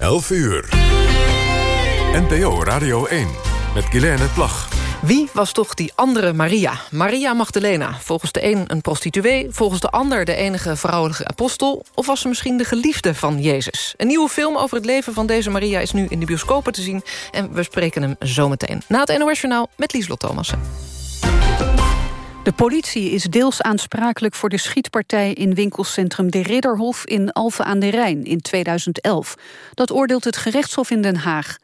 11 uur. NPO Radio 1 met Guilaine Plag. Wie was toch die andere Maria? Maria Magdalena. Volgens de een een prostituee, volgens de ander de enige vrouwelijke apostel... of was ze misschien de geliefde van Jezus? Een nieuwe film over het leven van deze Maria is nu in de bioscopen te zien... en we spreken hem zometeen. Na het NOS Journaal met Lieslot Thomassen. De politie is deels aansprakelijk voor de schietpartij in winkelcentrum De Ridderhof in Alphen aan de Rijn in 2011. Dat oordeelt het gerechtshof in Den Haag.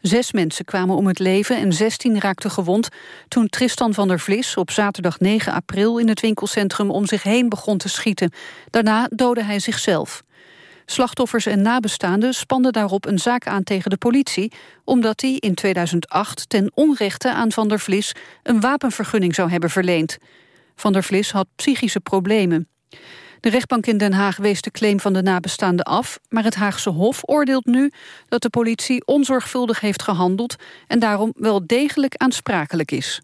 Zes mensen kwamen om het leven en 16 raakten gewond... toen Tristan van der Vlis op zaterdag 9 april in het winkelcentrum om zich heen begon te schieten. Daarna doodde hij zichzelf. Slachtoffers en nabestaanden spanden daarop een zaak aan tegen de politie... omdat hij in 2008 ten onrechte aan Van der Vlis... een wapenvergunning zou hebben verleend. Van der Vlis had psychische problemen. De rechtbank in Den Haag wees de claim van de nabestaanden af... maar het Haagse Hof oordeelt nu dat de politie onzorgvuldig heeft gehandeld... en daarom wel degelijk aansprakelijk is.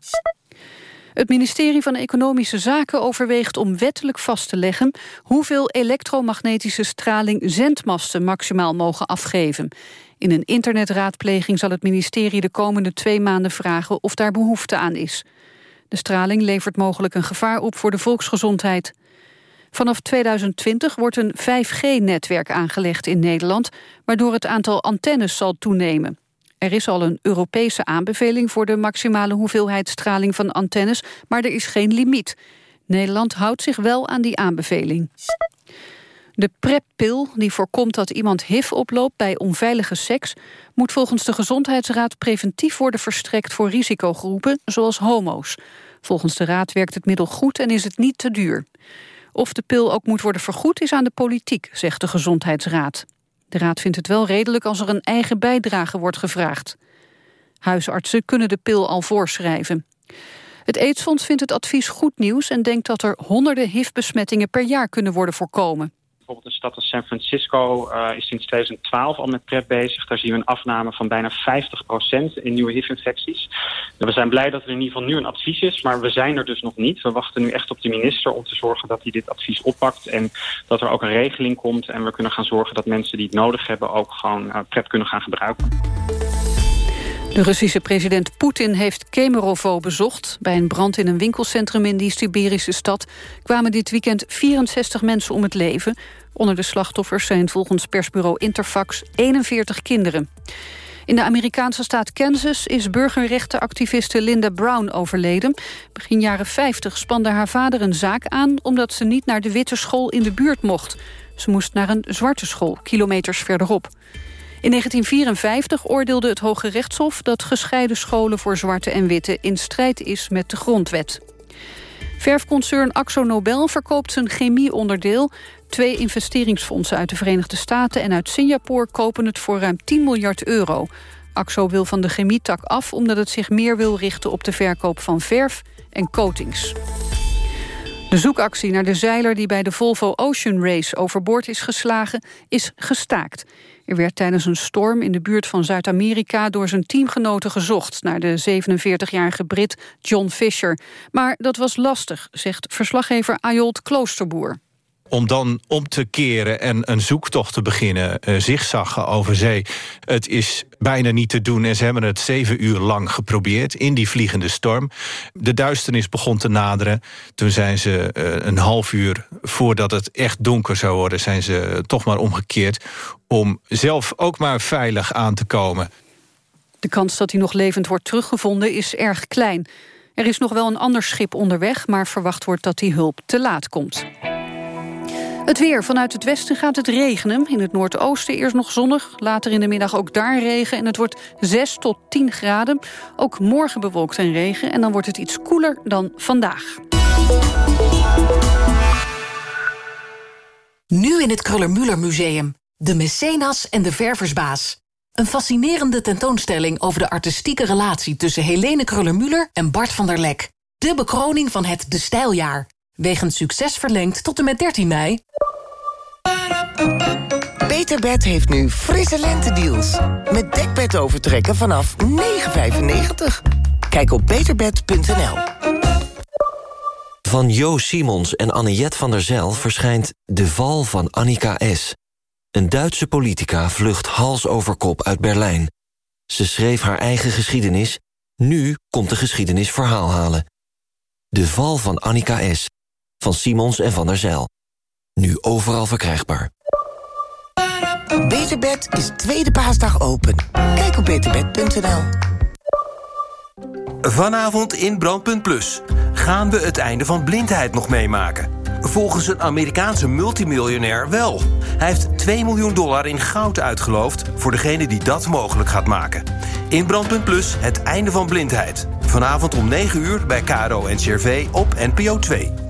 Het ministerie van Economische Zaken overweegt om wettelijk vast te leggen hoeveel elektromagnetische straling zendmasten maximaal mogen afgeven. In een internetraadpleging zal het ministerie de komende twee maanden vragen of daar behoefte aan is. De straling levert mogelijk een gevaar op voor de volksgezondheid. Vanaf 2020 wordt een 5G-netwerk aangelegd in Nederland... waardoor het aantal antennes zal toenemen. Er is al een Europese aanbeveling voor de maximale hoeveelheid straling van antennes, maar er is geen limiet. Nederland houdt zich wel aan die aanbeveling. De PrEP-pil, die voorkomt dat iemand HIV oploopt bij onveilige seks... moet volgens de Gezondheidsraad preventief worden verstrekt voor risicogroepen, zoals homo's. Volgens de raad werkt het middel goed en is het niet te duur. Of de pil ook moet worden vergoed is aan de politiek, zegt de Gezondheidsraad. De raad vindt het wel redelijk als er een eigen bijdrage wordt gevraagd. Huisartsen kunnen de pil al voorschrijven. Het AIDS-fonds vindt het advies goed nieuws... en denkt dat er honderden HIV-besmettingen per jaar kunnen worden voorkomen. Bijvoorbeeld een stad als San Francisco uh, is sinds 2012 al met PrEP bezig. Daar zien we een afname van bijna 50% in nieuwe HIV-infecties. We zijn blij dat er in ieder geval nu een advies is, maar we zijn er dus nog niet. We wachten nu echt op de minister om te zorgen dat hij dit advies oppakt... en dat er ook een regeling komt en we kunnen gaan zorgen dat mensen die het nodig hebben... ook gewoon uh, PrEP kunnen gaan gebruiken. De Russische president Poetin heeft Kemerovo bezocht. Bij een brand in een winkelcentrum in die Siberische stad... kwamen dit weekend 64 mensen om het leven. Onder de slachtoffers zijn volgens persbureau Interfax 41 kinderen. In de Amerikaanse staat Kansas is burgerrechtenactiviste Linda Brown overleden. Begin jaren 50 spande haar vader een zaak aan... omdat ze niet naar de witte school in de buurt mocht. Ze moest naar een zwarte school, kilometers verderop. In 1954 oordeelde het Hoge Rechtshof dat gescheiden scholen voor zwarte en witte in strijd is met de grondwet. Verfconcern Axo Nobel verkoopt zijn chemieonderdeel. Twee investeringsfondsen uit de Verenigde Staten en uit Singapore kopen het voor ruim 10 miljard euro. Axo wil van de chemietak af omdat het zich meer wil richten op de verkoop van verf en coatings. De zoekactie naar de zeiler die bij de Volvo Ocean Race overboord is geslagen, is gestaakt. Er werd tijdens een storm in de buurt van Zuid-Amerika... door zijn teamgenoten gezocht naar de 47-jarige Brit John Fisher. Maar dat was lastig, zegt verslaggever Ayolt Kloosterboer om dan om te keren en een zoektocht te beginnen, uh, zigzaggen over zee. Het is bijna niet te doen en ze hebben het zeven uur lang geprobeerd in die vliegende storm. De duisternis begon te naderen. Toen zijn ze uh, een half uur voordat het echt donker zou worden... zijn ze toch maar omgekeerd om zelf ook maar veilig aan te komen. De kans dat hij nog levend wordt teruggevonden is erg klein. Er is nog wel een ander schip onderweg... maar verwacht wordt dat die hulp te laat komt. Het weer. Vanuit het westen gaat het regenen. In het noordoosten eerst nog zonnig. Later in de middag ook daar regen. En het wordt 6 tot 10 graden. Ook morgen bewolkt en regen. En dan wordt het iets koeler dan vandaag. Nu in het Kruller-Müller Museum. De Mecenas en de Verversbaas. Een fascinerende tentoonstelling over de artistieke relatie... tussen Helene Kruller-Müller en Bart van der Lek. De bekroning van het De Stijljaar. Wegens succes verlengd tot en met 13 mei. Peterbed heeft nu frisse lentedeals. Met dekbed overtrekken vanaf 9,95. Kijk op beterbed.nl. Van Jo Simons en Anniette van der Zel verschijnt De Val van Annika S. Een Duitse politica vlucht hals over kop uit Berlijn. Ze schreef haar eigen geschiedenis. Nu komt de geschiedenis verhaal halen. De val van Annika S. Van Simons en van der Zijl. Nu overal verkrijgbaar. Beterbed is tweede paasdag open. Kijk op beterbed.nl. Vanavond in Brandpunt Plus gaan we het einde van blindheid nog meemaken. Volgens een Amerikaanse multimiljonair wel. Hij heeft 2 miljoen dollar in goud uitgeloofd... voor degene die dat mogelijk gaat maken. In Brandpunt Plus het einde van blindheid. Vanavond om 9 uur bij KRO en CRV op NPO 2.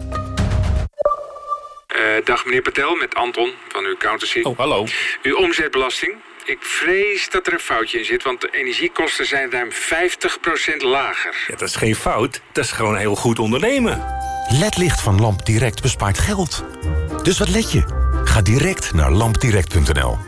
Uh, dag meneer Patel, met Anton van uw accountancy. Oh, hallo. Uw omzetbelasting. Ik vrees dat er een foutje in zit, want de energiekosten zijn ruim 50% lager. Ja, dat is geen fout, dat is gewoon heel goed ondernemen. LED-licht van Lamp Direct bespaart geld. Dus wat let je? Ga direct naar lampdirect.nl.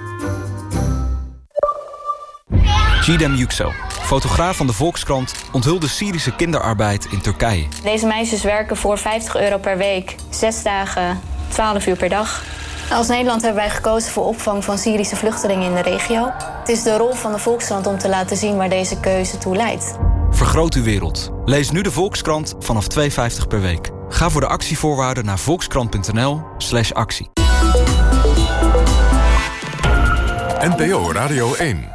Gidem Yüksel, fotograaf van de Volkskrant... onthulde Syrische kinderarbeid in Turkije. Deze meisjes werken voor 50 euro per week. Zes dagen, 12 uur per dag. Als Nederland hebben wij gekozen voor opvang van Syrische vluchtelingen in de regio. Het is de rol van de Volkskrant om te laten zien waar deze keuze toe leidt. Vergroot uw wereld. Lees nu de Volkskrant vanaf 2,50 per week. Ga voor de actievoorwaarden naar volkskrant.nl slash actie. NPO Radio 1.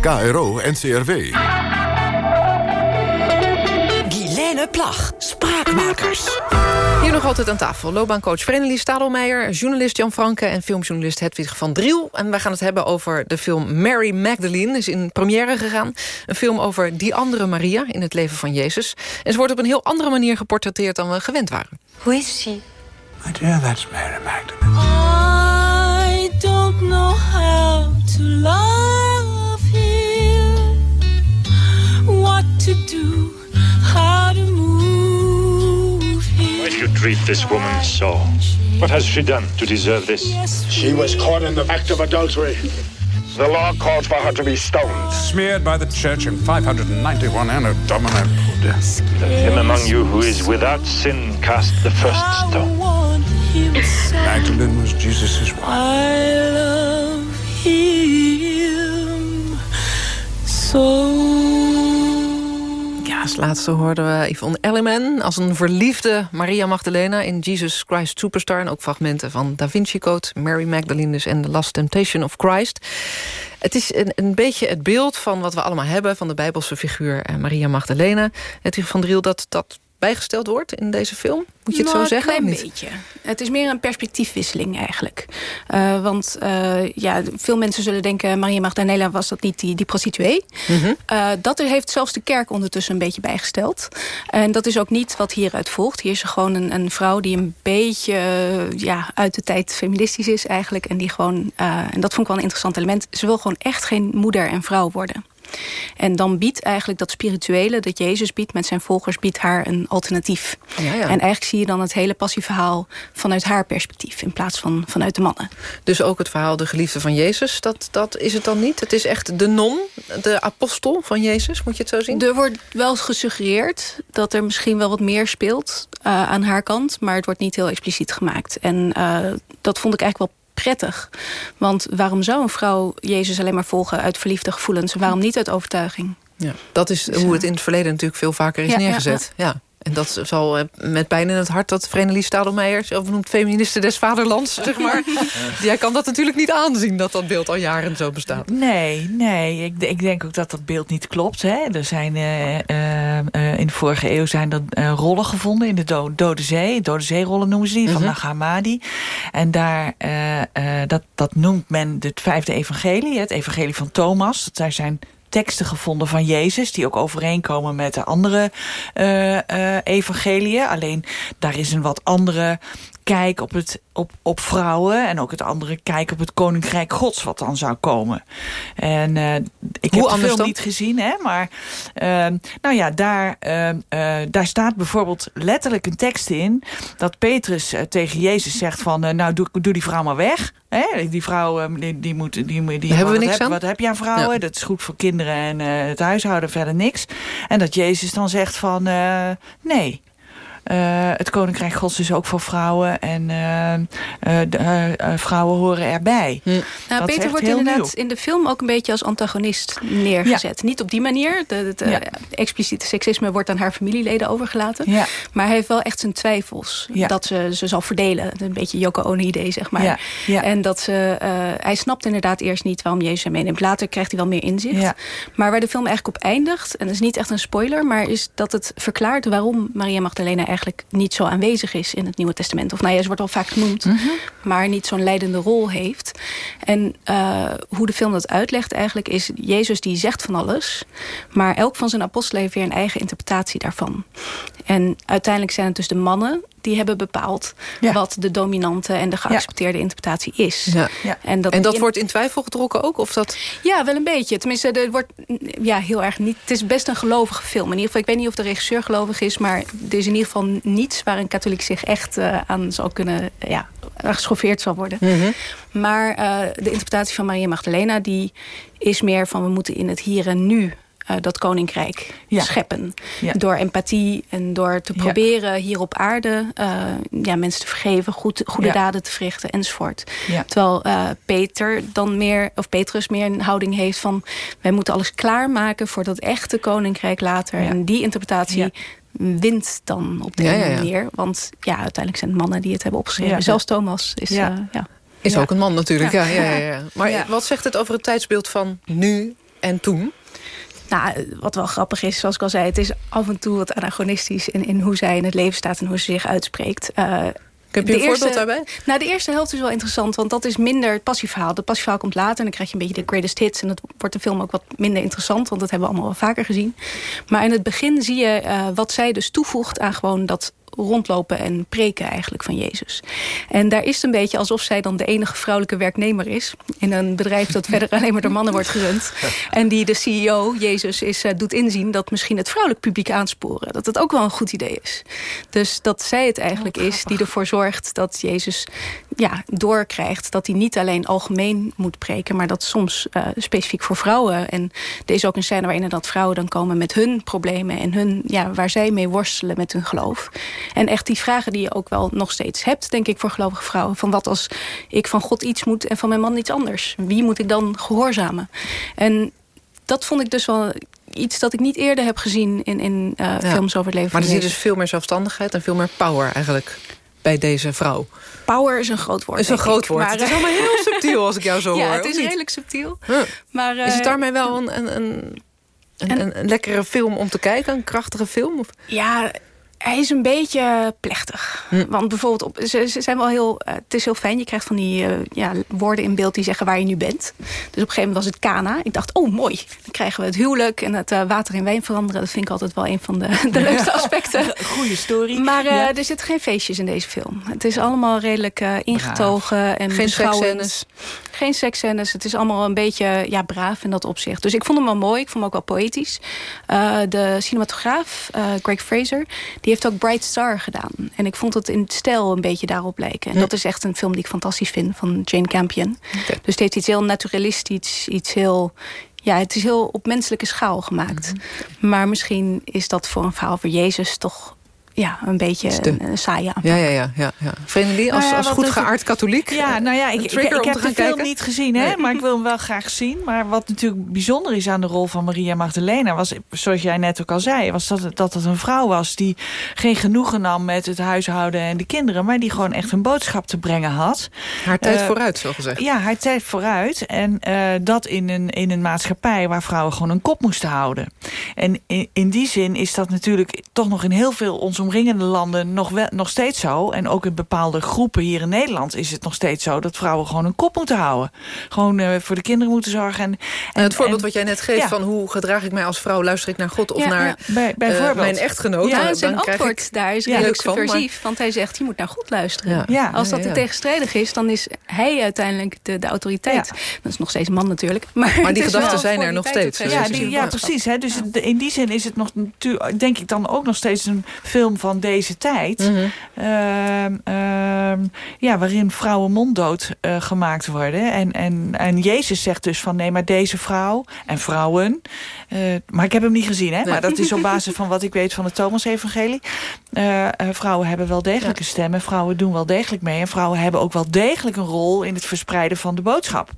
KRO NCRW. Guilaine Plag, Spraakmakers. Hier nog altijd aan tafel. Loopbaancoach Vreneli Stadelmeijer... journalist Jan Franke en filmjournalist Hedwig van Driel. En wij gaan het hebben over de film Mary Magdalene. Is in première gegaan. Een film over die andere Maria in het leven van Jezus. En ze wordt op een heel andere manier geportretteerd dan we gewend waren. Hoe is she? My dear, that's Mary Magdalene. I don't know how to love him. What to do, treat this woman so? What has she done to deserve this? She was caught in the act of adultery. The law calls for her to be stoned. Smeared by the church in 591 Anno Domini. Let him among you who is without sin cast the first stone. Magdalene was Jesus' wife. Laatste hoorden we Yvonne Elliman als een verliefde Maria Magdalena in Jesus Christ Superstar. En ook fragmenten van Da Vinci Code, Mary Magdalene dus en The Last Temptation of Christ. Het is een, een beetje het beeld van wat we allemaal hebben... van de Bijbelse figuur eh, Maria Magdalena. Het van Driel dat, dat bijgesteld wordt in deze film? Moet je het nou, zo zeggen? Een klein beetje. Het is meer een perspectiefwisseling eigenlijk. Uh, want uh, ja, veel mensen zullen denken... Maria Magdalena was dat niet die, die prostituee. Mm -hmm. uh, dat heeft zelfs de kerk ondertussen een beetje bijgesteld. En dat is ook niet wat hieruit volgt. Hier is er gewoon een, een vrouw die een beetje ja, uit de tijd feministisch is eigenlijk. En die gewoon, en dat vond ik wel een interessant element... ze wil gewoon echt geen moeder en vrouw worden. En dan biedt eigenlijk dat spirituele dat Jezus biedt met zijn volgers... biedt haar een alternatief. Ja, ja. En eigenlijk zie je dan het hele passieverhaal vanuit haar perspectief... in plaats van vanuit de mannen. Dus ook het verhaal de geliefde van Jezus, dat, dat is het dan niet? Het is echt de non, de apostel van Jezus, moet je het zo zien? Er wordt wel gesuggereerd dat er misschien wel wat meer speelt uh, aan haar kant... maar het wordt niet heel expliciet gemaakt. En uh, dat vond ik eigenlijk wel prettig. Want waarom zou een vrouw Jezus alleen maar volgen uit verliefde gevoelens? Waarom niet uit overtuiging? Ja, dat is hoe het in het verleden natuurlijk veel vaker is ja, neergezet. Ja, ja. En dat zal met pijn in het hart dat Vrenelies Stadelmeijer... zelf noemt feministe des vaderlands, zeg maar. Jij kan dat natuurlijk niet aanzien, dat dat beeld al jaren zo bestaat. Nee, nee. Ik, ik denk ook dat dat beeld niet klopt. Hè. Er zijn, uh, uh, in de vorige eeuw zijn er uh, rollen gevonden in de do Dode Zee. Dode Zeerollen noemen ze die, van Nag Hammadi. En daar, dat, dat noemt men het vijfde evangelie. Het evangelie van Thomas. Dat zijn teksten gevonden van Jezus... die ook overeenkomen met de andere uh, uh, evangeliën. Alleen daar is een wat andere kijk op, het, op, op vrouwen... en ook het andere kijk op het koninkrijk gods wat dan zou komen. En uh, ik Hoe heb de film dan? niet gezien, hè, maar uh, nou ja, daar, uh, daar staat bijvoorbeeld letterlijk een tekst in... dat Petrus tegen Jezus zegt van, nou doe, doe die vrouw maar weg... Hè? Die vrouw, die, die. Die, die, die, hebben we wat, niks heb, aan? wat heb je aan vrouwen? Ja. Dat is goed voor kinderen en het huishouden, verder niks. En dat Jezus dan zegt van, nee... het Koninkrijk Gods is ook voor vrouwen. En de, vrouwen horen erbij. Hm. Nou, Peter wordt inderdaad in de film ook een beetje als antagonist neergezet. Niet op die manier. Het expliciete seksisme wordt aan haar familieleden overgelaten. Maar hij heeft wel echt zijn twijfels. Dat ze ze zal verdelen. Een beetje Yoko Ono idee, zeg maar. En dat ze, hij snapt inderdaad eerst niet waarom Jezus hem meeneemt. Later krijgt hij wel meer inzicht. Maar waar de film eigenlijk op eindigt, en dat is niet echt een spoiler... maar is dat het verklaart waarom Maria Magdalena eigenlijk niet zo aanwezig is in het Nieuwe Testament. Of nou ja, ze wordt al vaak genoemd, mhm. maar niet zo'n leidende rol heeft. En uh, hoe de film dat uitlegt eigenlijk is... Jezus die zegt van alles, maar elk van zijn apostelen heeft weer een eigen interpretatie daarvan. En uiteindelijk zijn het dus de mannen die hebben bepaald wat de dominante en de geaccepteerde interpretatie is. Ja. En dat, en dat wordt in twijfel getrokken ook? Of dat... Ja, wel een beetje. Tenminste, er wordt ja, heel erg niet. Het is best een gelovige film. In ieder geval, ik weet niet of de regisseur gelovig is, maar er is in ieder geval niets waar een katholiek zich echt uh, aan zal kunnen, ja, geschoffeerd zal worden. Mhm. Maar uh, de interpretatie van Maria Magdalena, die is meer van we moeten in het hier en nu uh, dat koninkrijk scheppen. Door empathie en door te proberen hier op aarde uh, ja, mensen te vergeven, goed, goede daden te verrichten enzovoort. Terwijl uh, Peter dan meer, of Petrus meer een houding heeft van wij moeten alles klaarmaken voor dat echte koninkrijk later. En die interpretatie wint dan op de manier. Want ja, uiteindelijk zijn het mannen die het hebben opgeschreven. Zelfs Thomas is... ja. Is ook een man natuurlijk, ja. ja, ja, Maar wat zegt het over het tijdsbeeld van nu en toen? Nou, wat wel grappig is, zoals ik al zei... het is af en toe wat anachronistisch in, in hoe zij in het leven staat... en hoe ze zich uitspreekt. Uh, heb je een voorbeeld daarbij? Nou, de eerste helft is wel interessant, want dat is minder het passieverhaal. Het passieverhaal komt later en dan krijg je een beetje de greatest hits... en dat wordt de film ook wat minder interessant, want dat hebben we allemaal wel vaker gezien. Maar in het begin zie je uh, wat zij dus toevoegt aan gewoon dat rondlopen en preken eigenlijk van Jezus. En daar is het een beetje alsof zij dan de enige vrouwelijke werknemer is... in een bedrijf dat verder alleen maar door mannen wordt gerund. En die de CEO, Jezus, is, uh, doet inzien dat misschien het vrouwelijk publiek aansporen. Dat het ook wel een goed idee is. Dus dat zij het eigenlijk is die ervoor zorgt dat Jezus ja, doorkrijgt... dat hij niet alleen algemeen moet preken... maar dat soms uh, specifiek voor vrouwen. En er is ook een scène waarin dat vrouwen dan komen met hun problemen... en hun, ja, waar zij mee worstelen met hun geloof. En echt die vragen die je ook wel nog steeds hebt, denk ik, voor gelovige vrouwen. Van wat als ik van God iets moet en van mijn man iets anders? Wie moet ik dan gehoorzamen? En dat vond ik dus wel iets dat ik niet eerder heb gezien in, in uh, films over het leven Maar er zit dus veel meer zelfstandigheid en veel meer power eigenlijk bij deze vrouw. Power is een groot woord. Is een groot woord. Maar, het is allemaal heel subtiel als ik jou zo hoor. Ja, het is redelijk subtiel. Maar, uh, is het eh, daarmee wel een, een, een, een, een lekkere film om te kijken? Een krachtige film? Of? Ja, hij is een beetje plechtig. Hm. Want bijvoorbeeld, op, ze, ze, zijn wel heel, uh, het is heel fijn. Je krijgt van die uh, ja, woorden in beeld die zeggen waar je nu bent. Dus op een gegeven moment was het Kana. Ik dacht, oh mooi. Dan krijgen we het huwelijk en het uh, water in wijn veranderen. Dat vind ik altijd wel een van de, de leukste aspecten. Goede story. Maar ja. er zitten geen feestjes in deze film. Het is allemaal redelijk ingetogen en Geen seksscènes. Geen seksscènes. Het is allemaal een beetje ja, braaf in dat opzicht. Dus ik vond hem wel mooi. Ik vond hem ook wel poëtisch. de cinematograaf, Greg Fraser heeft ook Bright Star gedaan. En ik vond het in stijl een beetje daarop lijken. En dat is echt een film die ik fantastisch vind van Jane Campion. Dus het heeft iets heel naturalistisch, iets heel... Ja, het is heel op menselijke schaal gemaakt. Mhm. Maar misschien is dat voor een verhaal voor Jezus toch ja, een beetje een saaie Ja, ja, ja. ja, ja. Als, nou als goed geaard katholiek? Ja, nou ja, ik, ik, ik heb de film niet gezien, hè, maar ik wil hem wel graag zien. Maar wat natuurlijk bijzonder is aan de rol van Maria Magdalena... was, zoals jij net ook al zei, was dat, dat het een vrouw was... die geen genoegen nam met het huishouden en de kinderen... maar die gewoon echt een boodschap te brengen had. Haar tijd uh, vooruit, zo gezegd. Ja, haar tijd vooruit. En uh, dat in een, in een maatschappij waar vrouwen gewoon een kop moesten houden. En in, in die zin is dat natuurlijk toch nog in heel veel ons omringende landen nog, wel, nog steeds zo. En ook in bepaalde groepen hier in Nederland is het nog steeds zo... dat vrouwen gewoon een kop moeten houden. Gewoon uh, voor de kinderen moeten zorgen. En, en het voorbeeld en, wat jij net geeft ja. van hoe gedraag ik mij als vrouw... luister ik naar God of ja, naar ja, bij, uh, mijn echtgenoot. Ja, zijn dan antwoord ik daar is redelijk subversief. Maar... Want hij zegt, je moet naar God luisteren. Ja. Als dat tegenstrijdig is, dan is hij uiteindelijk de, de autoriteit. Dat is nog steeds man natuurlijk. Maar, maar die gedachten zijn er nog steeds. Ja, die, ja precies. Hè. Dus in die zin is het nog, denk ik dan ook nog steeds een film van, van deze tijd. Mhm. Ehm, ehm, ja, waarin vrouwen monddood eh, gemaakt worden. En, en, en Jezus zegt dus van nee, maar deze vrouw en vrouwen... eh, maar ik heb hem niet gezien, hè? Maar dat is op basis van wat ik weet van het Thomas-evangelie. Eh, vrouwen hebben wel degelijk een stem en vrouwen doen wel degelijk mee. En vrouwen hebben ook wel degelijk een rol in het verspreiden van de boodschap.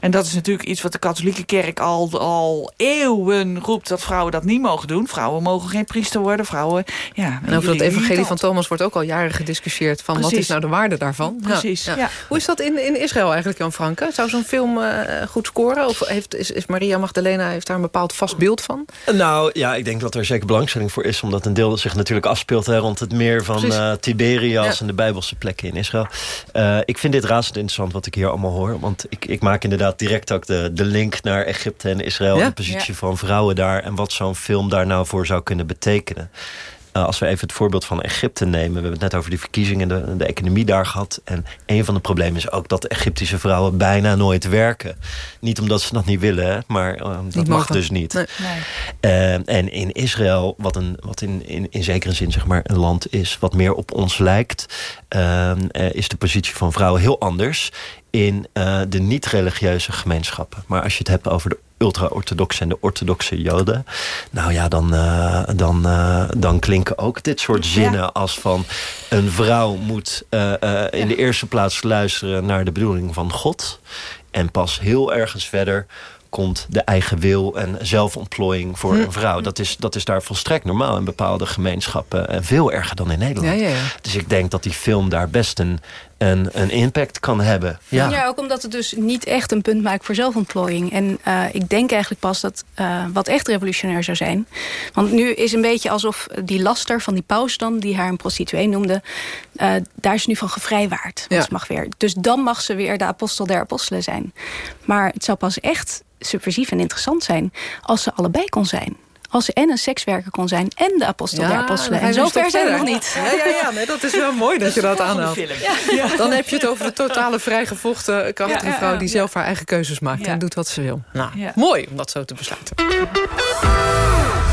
En dat is natuurlijk iets wat de katholieke kerk al, al eeuwen roept... dat vrouwen dat niet mogen doen. Vrouwen mogen geen priester worden. Vrouwen, ja, En over dat evangelie van. Thomas wordt ook al jaren gediscussieerd... van wat is nou de waarde daarvan? Ja, Precies, ja. Hoe is dat in, in Israël eigenlijk, Jan Franke? Zou zo'n film eh, goed scoren? Of heeft, is, is Maria Magdalena heeft daar een bepaald vast beeld van? Nou ja, ik denk dat er zeker belangstelling voor is... omdat een deel zich natuurlijk afspeelt hè, rond het meer van eh, Tiberias... Ja. en de Bijbelse plekken in Israël. Eh, ik vind dit razend interessant wat ik hier allemaal hoor. Want ik, ik maak inderdaad direct ook de, de link naar Egypte en Israël... Ja? en de positie Ja. van vrouwen daar... en wat zo'n film daar nou voor zou kunnen betekenen. Eh, als we even het voorbeeld van Egypte nemen... we hebben het net over die verkiezingen en de, de economie daar gehad... en een van de problemen is ook dat Egyptische vrouwen bijna nooit werken. Niet omdat ze dat niet willen, maar eh, dat mag mogen. dus niet. Nee. Eh, en in Israël, wat, een, wat in, in, in zekere zin zeg maar, een land is... wat meer op ons lijkt... is de positie van vrouwen heel anders... in eh, de niet-religieuze gemeenschappen. Maar als je het hebt over de ultra-orthodoxe en de orthodoxe joden... nou ja, dan, eh, dan, eh, dan klinken ook dit soort zinnen als van... een vrouw moet in de eerste plaats luisteren naar de bedoeling van God... en pas heel ergens verder komt de eigen wil en zelfontplooiing voor Hm. een vrouw. Dat is, dat is daar volstrekt normaal in bepaalde gemeenschappen. En veel erger dan in Nederland. Ja, ja, ja. Dus ik denk dat die film daar best een, een, een impact kan hebben. Ja. Ja. ook omdat het dus niet echt een punt maakt voor zelfontplooiing. En eh, ik denk eigenlijk pas dat eh, wat echt revolutionair zou zijn... want nu is een beetje alsof die laster van die paus dan... die haar een prostituee noemde, eh, daar is nu van gevrijwaard. Ja. ze mag weer. Dus dan mag ze weer de apostel der apostelen zijn. Maar het zou pas echt subversief en interessant zijn... als ze allebei kon zijn. Als ze en een sekswerker kon zijn en de apostel der apostelen. hij En zover stap zijn we nog niet. Ja, ja, ja nee, dat is wel mooi dat je dat aanhaalt. Ja. Dan heb je het over de totale vrijgevochten krachtige Ja, ja, vrouw... ja, die ja. zelf haar eigen keuzes maakt Ja. en doet wat ze wil. Nou, Ja. mooi om dat zo te besluiten.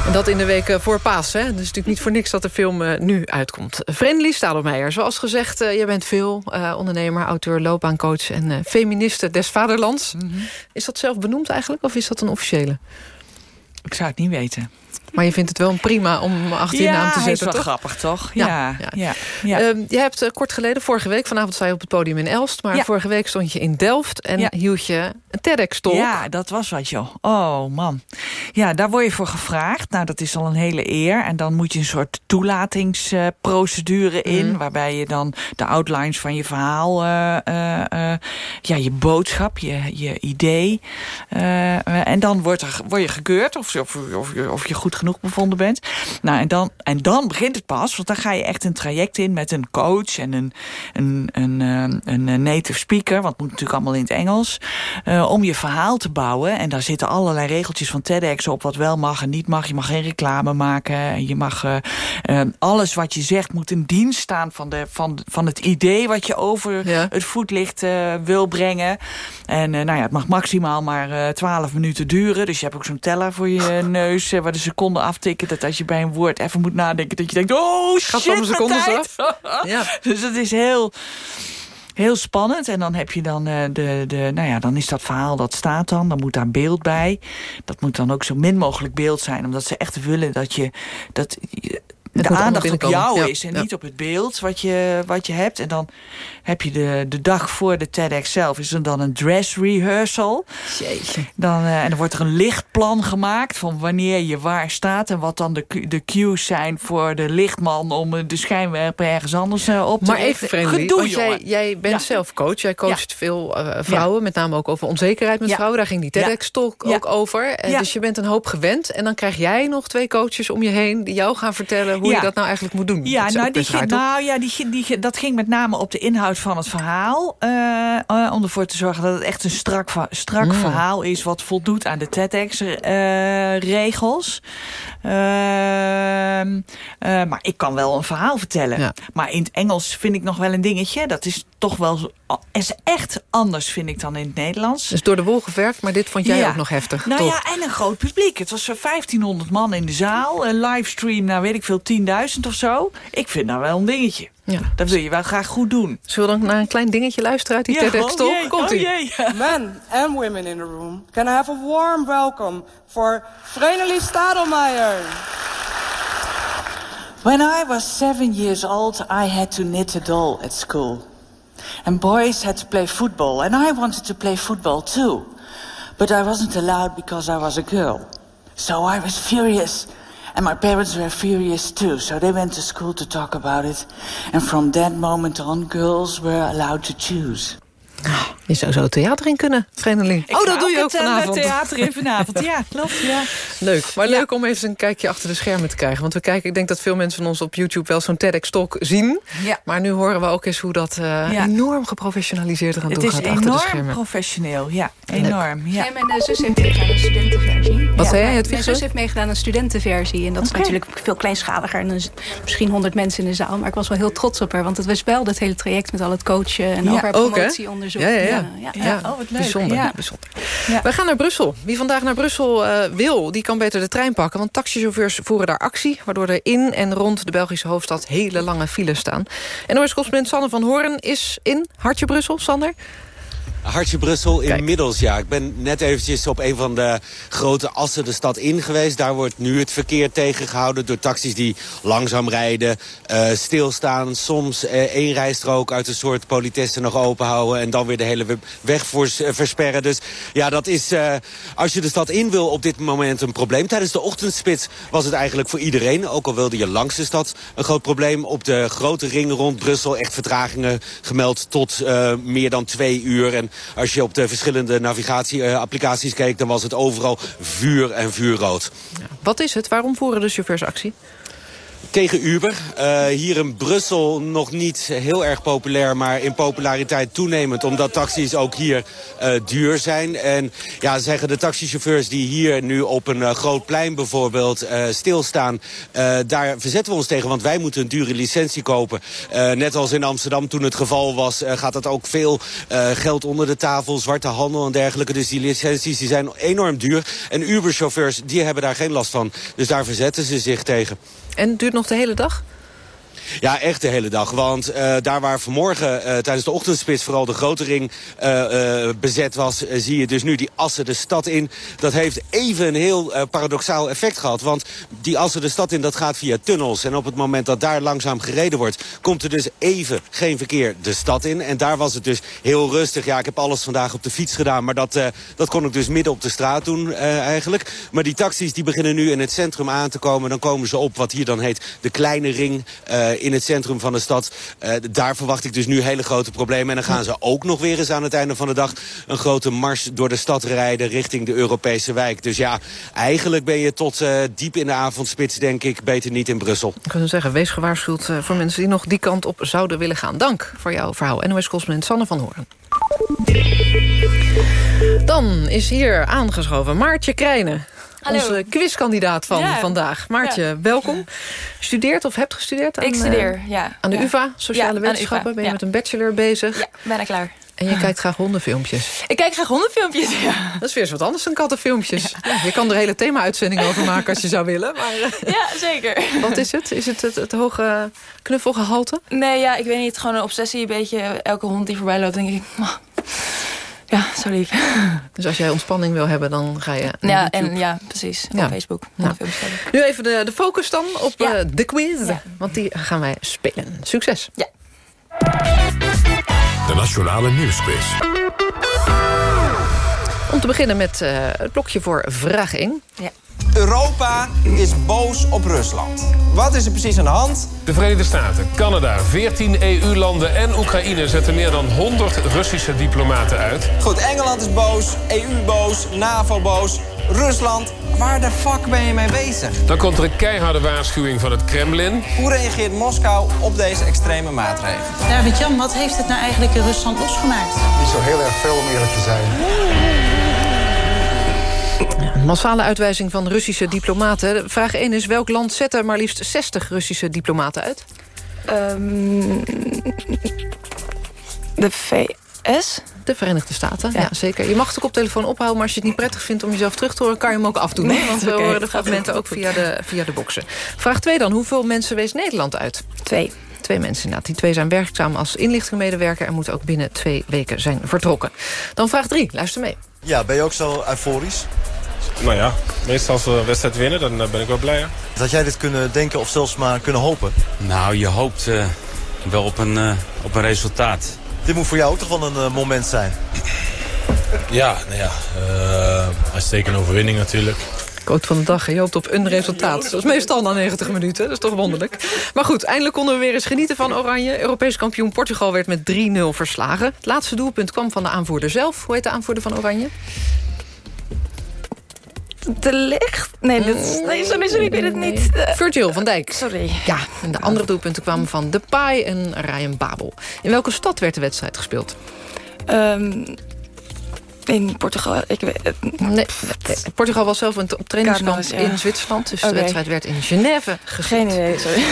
En dat in de week eh, voor Paas. Hè? Dus natuurlijk niet voor niks dat de film eh, nu uitkomt. Vreemdelie Stadelmeijer, zoals gezegd, eh, jij bent veel eh, ondernemer, auteur, loopbaancoach en eh, feministe des vaderlands. Mhm. Is dat zelf benoemd eigenlijk of is dat een officiële? Ik zou het niet weten. Maar je vindt het wel prima om achter je ja, naam te hij is zetten, wel toch? grappig, toch? Ja, Ja, ja. ja. ja, Ehm, hebt eh, kort geleden, vorige week, vanavond sta je op het podium in Elst... maar Ja. vorige week stond je in Delft en Ja. hield je TEDx-talk. Ja, dat was wat, joh. Oh, man. Ja, daar word je voor gevraagd. Nou, dat is al een hele eer. En dan moet je een soort toelatingsprocedure in... Mhm. waarbij je dan de outlines van je verhaal... eh, eh, eh, ja, je boodschap, je, je idee... en dan wordt er, word je gekeurd of, of, of, je- of je goed genoeg bevonden bent. Nou, en dan, en dan begint het pas, want dan ga je echt een traject in... met een coach en een, een, een, een, native speaker... want het moet natuurlijk allemaal in het Engels... eh, om je verhaal te bouwen. En daar zitten allerlei regeltjes van TEDx op... wat wel mag en niet mag. Je mag geen reclame maken. En je mag... eh, eh, alles wat je zegt moet in dienst staan... van, de, van, van het idee wat je over Ja. het voetlicht eh, wil brengen. En eh, nou ja, het mag maximaal maar eh 12 minuten duren. Dus je hebt ook zo'n teller voor je neus... eh, waar de seconden aftikken. Dat als je bij een woord even moet nadenken... dat je denkt, oh shit, Gaat van de mijn secondes tijd. Ja. Dus het is heel... Heel spannend. En dan heb je dan eh, de, de... Nou ja, dan is dat verhaal, dat staat dan. Dan moet daar beeld bij. Dat moet dan ook zo min mogelijk beeld zijn. Omdat ze echt willen dat je... Dat, de aandacht op jou Ja, is en ja. niet op het beeld wat je, wat je hebt. En dan heb je de, de dag voor de TEDx zelf... is er dan een dress rehearsal. Jeetje. Dan, eh, en dan wordt er een lichtplan gemaakt... van wanneer je waar staat... en wat dan de, de cues zijn voor de lichtman... om eh, de schijnwerper ergens anders eh, op te Maar even vreemd, Gedoe, want jij, jij bent Ja. zelf coach. Jij coacht veel vrouwen, met name ook over onzekerheid met vrouwen. Daar ging die. TEDx-talk ook over. Dus je bent een hoop gewend. En dan krijg jij nog twee coaches om je heen... die jou gaan vertellen hoe Ja. je dat nou eigenlijk moet doen. Ja, nou, die, raar, nou ja, die, die, dat ging met name op de inhoud van het verhaal. eh, eh, om ervoor te zorgen dat het echt een strak, strak Mm. verhaal is... wat voldoet aan de TEDx-regels. maar ik kan wel een verhaal vertellen. Ja. Maar in het Engels vind ik nog wel een dingetje. Dat is toch wel is echt anders, vind ik, dan in het Nederlands. Dus door de wol geverfd, maar dit vond jij Ja. ook nog heftig, Nou toch? ja, en een groot publiek. Het was zo'n 1500 man in de zaal. Een livestream naar, weet ik veel, 10 10.000 of zo. Ik vind dat wel een dingetje. Ja. Dat wil je wel graag goed doen. Zullen we dan naar een klein dingetje luisteren uit die Ja, TEDx-talk? oh jee, Komt oh ie. jee. Men and women in the room, can I have a warm welcome for Vreneli Stadelmeijer. When I was seven years old, I had to knit a doll at school. And boys had to play football, and I wanted to play football too. But I wasn't allowed because I was a girl. So I was furious. And my parents were furious too, so they went to school to talk about it. And from that moment on, girls were allowed to choose. Je zou zo theater in kunnen, Vreemdeling. Ik Oh, dat doe je ook het, eh, vanavond. theater in vanavond, ja, klopt, ja. Leuk, maar leuk om even een kijkje achter de schermen te krijgen. Want we kijken, ik denk dat veel mensen van ons op YouTube wel zo'n TEDx-talk zien. Ja. Maar nu horen we ook eens hoe dat eh, Ja. enorm geprofessionaliseerd eraan Het toe is gaat achter de enorm schermen. professioneel, ja, enorm. Ja. Ja, mijn eh, zus heeft een studentenversie. Wat Ja, zei jij, mijn- zus heeft meegedaan aan een studentenversie. En dat is natuurlijk veel kleinschaliger. En dan is misschien honderd mensen in de zaal. Maar ik was wel heel trots op haar. Want het was wel dat hele traject met al het coachen... en Ja, ook haar promotieonderzoek. Ja, ja, ja. ja. Ja, oh, wat leuk. Bijzonder, Ja. bijzonder. Ja. We gaan naar Brussel. Wie vandaag naar Brussel eh, wil, die kan beter de trein pakken. Want taxichauffeurs voeren daar actie... waardoor er in en rond de Belgische hoofdstad hele lange files staan. En correspondent Sander van Hoorn is in Hartje Brussel. Sander? Hartje Brussel inmiddels, ja. Ik ben net eventjes op een van de grote assen de stad in geweest. Daar wordt nu het verkeer tegengehouden door taxis die langzaam rijden, eh, stilstaan. Soms eh, één rijstrook uit een soort politesse nog open houden... en dan weer de hele we- weg voor, eh, versperren. Dus ja, dat is, als je de stad in wil, op dit moment een probleem. Tijdens de ochtendspits was het eigenlijk voor iedereen. Ook al wilde je langs de stad een groot probleem. Op de grote ring rond Brussel echt vertragingen gemeld tot meer dan twee uur. En als je op de verschillende navigatieapplicaties keek... dan was het overal vuur en vuurrood. Wat is het? Waarom voeren de chauffeurs actie? Tegen Uber. Eh, hier in Brussel nog niet heel erg populair, maar in populariteit toenemend. Omdat taxis ook hier eh, duur zijn. En ja, zeggen de taxichauffeurs die hier nu op een eh, groot plein bijvoorbeeld stilstaan. daar verzetten we ons tegen, want wij moeten een dure licentie kopen. Net als in Amsterdam toen het geval was, gaat dat ook veel geld onder de tafel. Zwarte handel en dergelijke. Dus die licenties die zijn enorm duur. En Uber-chauffeurs die hebben daar geen last van. Dus daar verzetten ze zich tegen. En duurt nog de hele dag? Ja, echt de hele dag. Want eh, daar waar vanmorgen eh, tijdens de ochtendspits vooral de grote ring eh, bezet was... zie je dus nu die assen de stad in. Dat heeft even een heel paradoxaal effect gehad. Want die assen de stad in, dat gaat via tunnels. En op het moment dat daar langzaam gereden wordt... komt er dus even geen verkeer de stad in. En daar was het dus heel rustig. Ja, ik heb alles vandaag op de fiets gedaan. Maar dat, dat kon ik dus midden op de straat doen eigenlijk. Maar die taxis die beginnen nu in het centrum aan te komen. Dan komen ze op wat hier dan heet de kleine ring... eh, in het centrum van de stad. Eh, daar verwacht ik dus nu hele grote problemen. En dan gaan ze ook nog weer eens aan het einde van de dag... een grote mars door de stad rijden richting de Europese wijk. Dus ja, eigenlijk ben je tot eh, diep in de avondspits, denk ik... beter niet in Brussel. Ik zeggen, wees gewaarschuwd voor mensen die nog die kant op zouden willen gaan. Dank voor jouw verhaal. NOS-correspondent Sanne van Hoorn. Dan is hier aangeschoven Maartje Krijnen. Hallo. Onze quizkandidaat van Ja. vandaag. Maartje, Ja. welkom. Studeert of hebt gestudeerd? Aan, Ik studeer, eh, ja. Aan de. UvA, Sociale Wetenschappen. Ben je met een bachelor bezig? Ja, bijna klaar. En je kijkt graag hondenfilmpjes. Ik kijk graag hondenfilmpjes, ja. Dat is weer eens wat anders dan kattenfilmpjes. Ja, je kan er hele thema-uitzending over maken als je zou willen. Maar, eh, Ja, zeker. wat is het? Is het het, het hoge knuffelgehalte? Nee, ja, ik weet niet. Gewoon een obsessie, een beetje. Elke hond die voorbij loopt, denk ik... "Oh, ja, zo lief. Dus als jij ontspanning wil hebben, dan ga je naar Ja, YouTube. en ja, precies. Ja. Op Facebook. Kijken. Nu even de, de focus dan op Ja. eh, de quiz. Want die gaan wij spelen. Succes. Ja. De Nationale Nieuwsquiz. Om te beginnen met eh, het blokje voor vraag 1. Ja. Europa is boos op Rusland. Wat is er precies aan de hand? De Verenigde Staten, Canada, 14 EU-landen en Oekraïne zetten meer dan 100 Russische diplomaten uit. Goed, Engeland is boos, EU boos, NAVO boos. Rusland, waar de fuck ben je mee bezig? Dan komt er een keiharde waarschuwing van het Kremlin. Hoe reageert Moskou op deze extreme maatregelen? David-Jan, wat heeft het nou eigenlijk in Rusland losgemaakt? Niet zo heel erg veel om eerlijk te zijn. Een massale uitwijzing van Russische diplomaten. Vraag 1 is, welk land zette maar liefst 60 Russische diplomaten uit? Ehm, de VS. De Verenigde Staten, ja. zeker. Je mag de koptelefoon ophouden, maar als je het niet prettig vindt... om jezelf terug te horen, kan je hem ook afdoen. Nee, want we horen de fragmenten ook via de, via de boxen. Vraag 2 dan. Hoeveel mensen wees Nederland uit? Twee. Twee mensen inderdaad. Die twee zijn werkzaam als inlichtingmedewerker... en moeten ook binnen twee weken zijn vertrokken. Dan vraag 3. Luister mee. Ja, ben je ook zo euforisch? Nou ja, meestal als we een wedstrijd winnen, dan eh, ben ik wel blij. hè. Had jij dit kunnen denken of zelfs maar kunnen hopen? Nou, je hoopt eh, wel op een, eh, op een resultaat. Dit moet voor jou ook toch wel een moment zijn? Ja, nou ja, eh uitstekende overwinning natuurlijk. Quote van de dag, je hoopt op een resultaat. Dat is meestal na 90 minuten, dat is toch wonderlijk. Maar goed, eindelijk konden we weer eens genieten van Oranje. Europees kampioen Portugal werd met 3-0 verslagen. Het laatste doelpunt kwam van de aanvoerder zelf. Hoe heet de aanvoerder van Oranje? De licht? Nee, dat is, nee sorry, sorry, ik weet het niet. Eh, Virgil van Dijk. Sorry. Ja, en de andere doelpunten kwamen van Depay en Ryan Babel. In welke stad werd de wedstrijd gespeeld? Ehm, in Portugal, ik weet Nee, nee, Portugal was zelf een- op trainingskamp ja. in Zwitserland. Dus de wedstrijd werd in Genève gespeeld. Geen idee, sorry.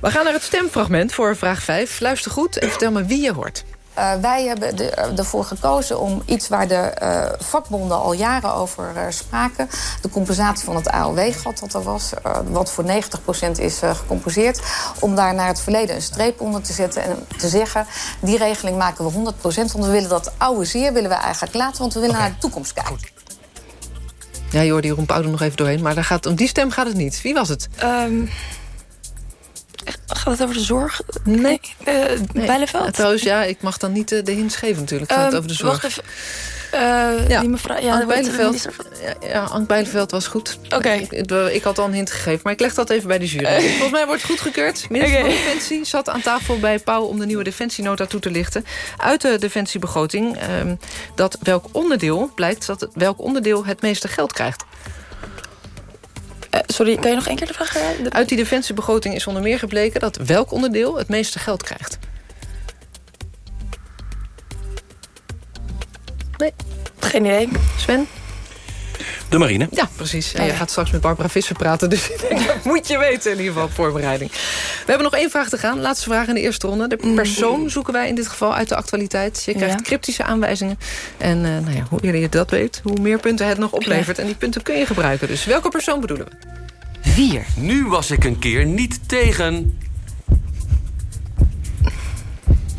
We gaan naar het stemfragment voor vraag 5. Luister goed en vertel me wie je hoort. Eh, wij hebben de- eh, ervoor gekozen om iets waar de eh, vakbonden al jaren over eh, spraken. De compensatie van het AOW-gat dat er was, eh, wat voor 90% is gecompenseerd. Om daar naar het verleden een streep onder te zetten en te zeggen... die regeling maken we 100%, want we willen dat oude zeer willen we eigenlijk laten... want we willen naar de toekomst kijken. Ja, je hoorde Jeroen Pauw er nog even doorheen. Maar daar gaat, om die stem gaat het niet. Wie was het? Ehm, gaat het over de zorg? Nee. Uh, Bijleveld? Ja, trouwens, ja, ik mag dan niet eh, de hints geven natuurlijk. Het gaat Ehm, over de zorg. Wacht even. Eh, Ja, Die mevrouw, ja, Ank Bijleveld, ja, ja, Ank Bijleveld was goed. Oké. Ik, ik had al een hint gegeven, maar ik leg dat even bij de jury. Volgens mij wordt het goedgekeurd. Minister Oké. van Defensie zat aan tafel bij Pauw... om de nieuwe defensienota toe te lichten. Uit de defensiebegroting ehm, dat welk onderdeel blijkt... dat het, welk onderdeel het meeste geld krijgt. Eh, sorry, kan je nog één keer de vraag herhalen? Uit die defensiebegroting is onder meer gebleken... dat welk onderdeel het meeste geld krijgt. Nee. Geen idee. Sven? De marine. Ja, precies. En je gaat straks met Barbara Visser praten. Dus dat moet je weten in ieder geval, voorbereiding. We hebben nog één vraag te gaan. Laatste vraag in de eerste ronde. De persoon zoeken wij in dit geval uit de actualiteit. Je krijgt Ja. cryptische aanwijzingen. En eh, nou ja, hoe eerder je dat weet, hoe meer punten het nog oplevert. En die punten kun je gebruiken. Dus welke persoon bedoelen we? 4. Nu was ik een keer niet tegen.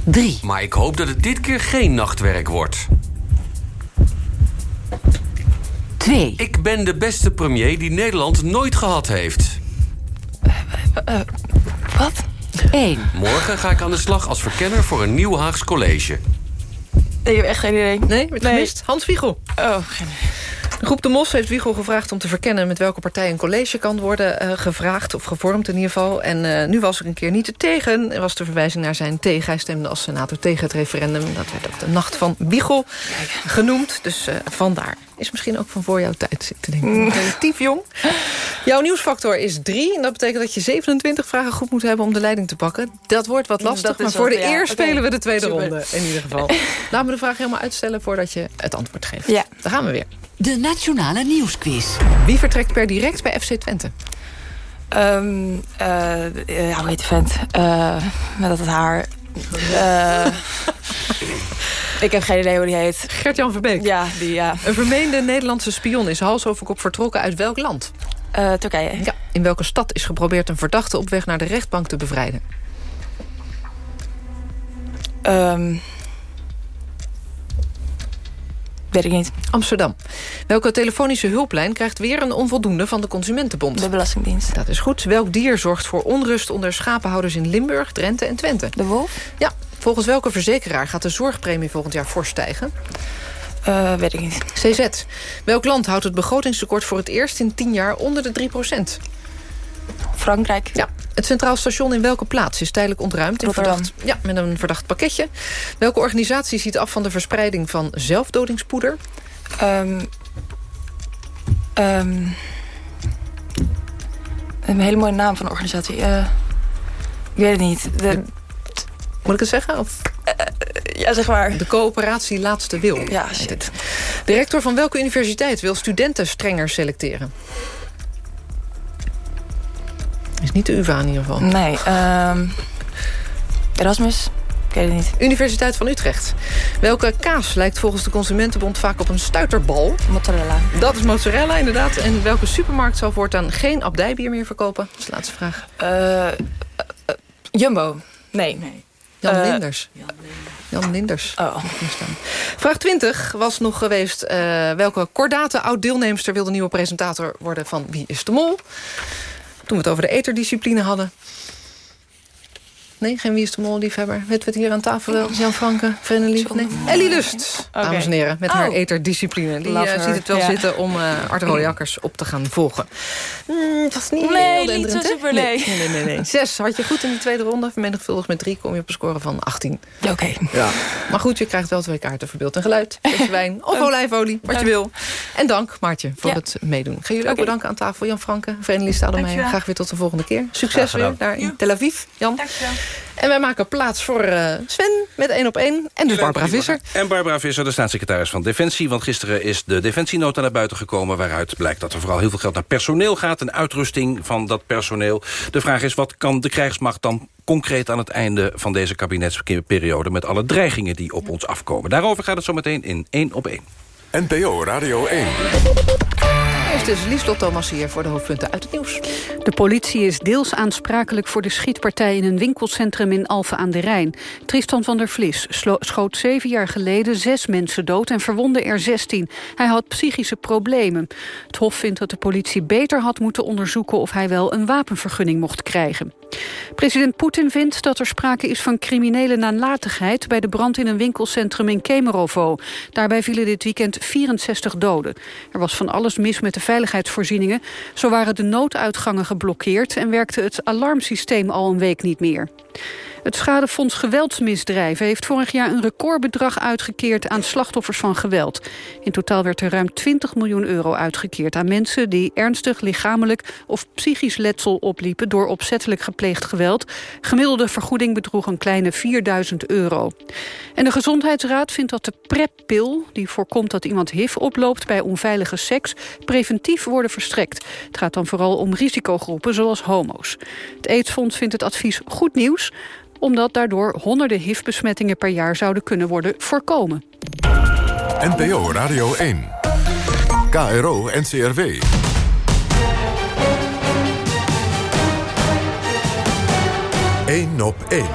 3. Maar ik hoop dat het dit keer geen nachtwerk wordt. 2. Ik ben de beste premier die Nederland nooit gehad heeft. wat? 1. Morgen ga ik aan de slag als verkenner voor een nieuw Haags college. Ik heb echt geen idee. Nee, werd gemist? Hans Wiegel. Oh, geen idee. De groep De Mos heeft Wiegel gevraagd om te verkennen... met welke partij een college kan worden eh, gevraagd, of gevormd in ieder geval. En eh, nu was er een keer niet te tegen. Er was de verwijzing naar zijn tegen. Hij stemde als senator tegen het referendum. Dat werd ook de nacht van Wiegel genoemd. Dus eh, vandaar. Is misschien ook van voor jouw tijd, zit ik te denken. Mm. Relatief jong. Jouw nieuwsfactor is drie. En dat betekent dat je 27 vragen goed moet hebben om de leiding te pakken. Dat wordt wat lastig, Dat is maar voor de ja. eer spelen we de tweede Super. ronde. In ieder geval. Laten we de vraag helemaal uitstellen voordat je het antwoord geeft. Ja. Daar gaan we weer. De Nationale Nieuwsquiz. Wie vertrekt per direct bij FC Twente? Ehm, eh, eh, ja, hoe heet de vent? Eh, met dat haar. Eh, ik heb geen idee hoe die heet. Gert-Jan Verbeek. Ja, die, ja. Een vermeende Nederlandse spion is hals over kop vertrokken uit welk land? Eh, Turkije. Ja. In welke stad is geprobeerd een verdachte op weg naar de rechtbank te bevrijden? Ehm, weet ik niet. Amsterdam. Welke telefonische hulplijn krijgt weer een onvoldoende van de Consumentenbond? De Belastingdienst. Dat is goed. Welk dier zorgt voor onrust onder schapenhouders in Limburg, Drenthe en Twente? De wolf? Ja. Volgens welke verzekeraar gaat de zorgpremie volgend jaar fors stijgen? Eh, weet ik niet. CZ. Welk land houdt het begrotingstekort voor het eerst in 10 jaar onder de 3% Frankrijk. Ja. Het Centraal Station in welke plaats is tijdelijk ontruimd? In verdacht, ja, met een verdacht pakketje. Welke organisatie ziet af van de verspreiding van zelfdodingspoeder? Ehm, ehm, een hele mooie naam van de organisatie. Eh, ik weet het niet. De, Moet ik het zeggen? Of? ja, zeg maar. De coöperatie Laatste Wil. Ja, shit. De rector van welke universiteit wil studenten strenger selecteren? Is niet de UvA in ieder geval. Nee. ehm, Erasmus. weet het niet. Universiteit van Utrecht. Welke kaas lijkt volgens de Consumentenbond vaak op een stuiterbal? Mozzarella. Dat is mozzarella, inderdaad. En welke supermarkt zal voortaan geen abdijbier meer verkopen? Dat is de laatste vraag. Eh, eh, Jumbo. Nee. Jan Eh, Linders. Jan Linders. Oh. Vraag 20 was nog geweest... welke kordate oud-deelnemster wil de nieuwe presentator worden van Wie is de Mol? Toen we het over de eterdiscipline hadden. Nee, geen Wie is de Mol liefhebber. Weten we het hier aan tafel wel? Jan Franke, Vrenelief? Nee. Ellie Lust, Oké. dames en heren, met haar Oh. eterdiscipline. Die eh, her, ziet het wel ja. zitten om eh Art Royakkers op te gaan volgen. Mm, dat is niet Nee, heel niet zo super, nee. nee. Nee, nee, nee, nee. Zes had je goed in de tweede ronde. Vermenigvuldigd met drie kom je op een score van 18. Oké. Ja. Maar goed, je krijgt wel twee kaarten voor beeld en geluid. Wijn of olijfolie, wat je wil. En dank, Maartje, voor Ja. het meedoen. Ga jullie ook bedanken aan tafel. Jan Franke, Verenigde Stadelmeijer. Dankjewel. Graag weer tot de volgende keer. Succes weer daar in Tel Aviv, Jan. En wij maken plaats voor eh, Sven met één op één. En dus Barbara Visser. En Barbara Visser, de staatssecretaris van Defensie. Want gisteren is de defensienota naar buiten gekomen... waaruit blijkt dat er vooral heel veel geld naar personeel gaat... en uitrusting van dat personeel. De vraag is, wat kan de krijgsmacht dan concreet aan het einde van deze kabinetsperiode... met alle dreigingen die op ons afkomen? Daarover gaat het zo meteen in één op één. NPO Radio 1. Eerst is Liesdot Thomas hier voor de hoofdpunten uit het nieuws. De politie is deels aansprakelijk voor de schietpartij in een winkelcentrum in Alphen aan de Rijn. Tristan van der Vlis schoot zeven jaar geleden zes mensen dood en verwondde er zestien. Hij had psychische problemen. Het Hof vindt dat de politie beter had moeten onderzoeken of hij wel een wapenvergunning mocht krijgen. President Poetin vindt dat er sprake is van criminele nalatigheid bij de brand in een winkelcentrum in Kemerovo. Daarbij vielen dit weekend 64 doden. Er was van alles mis met de veiligheidsvoorzieningen. Zo waren de nooduitgangen geblokkeerd en werkte het alarmsysteem al een week niet meer. Het Schadefonds Geweldsmisdrijven heeft vorig jaar een recordbedrag uitgekeerd aan slachtoffers van geweld. In totaal werd er ruim 20 miljoen euro uitgekeerd aan mensen die ernstig lichamelijk of psychisch letsel opliepen door opzettelijk gepleegd geweld. Gemiddelde vergoeding bedroeg een kleine 4000 euro. En de Gezondheidsraad vindt dat de PrEP-pil, die voorkomt dat iemand HIV oploopt bij onveilige seks, preventief worden verstrekt. Het gaat dan vooral om risicogroepen zoals homo's. Het AIDS-fonds vindt het advies goed nieuws omdat daardoor honderden HIV-besmettingen per jaar zouden kunnen worden voorkomen. NPO Radio 1. KRO NCRW. Eén op één.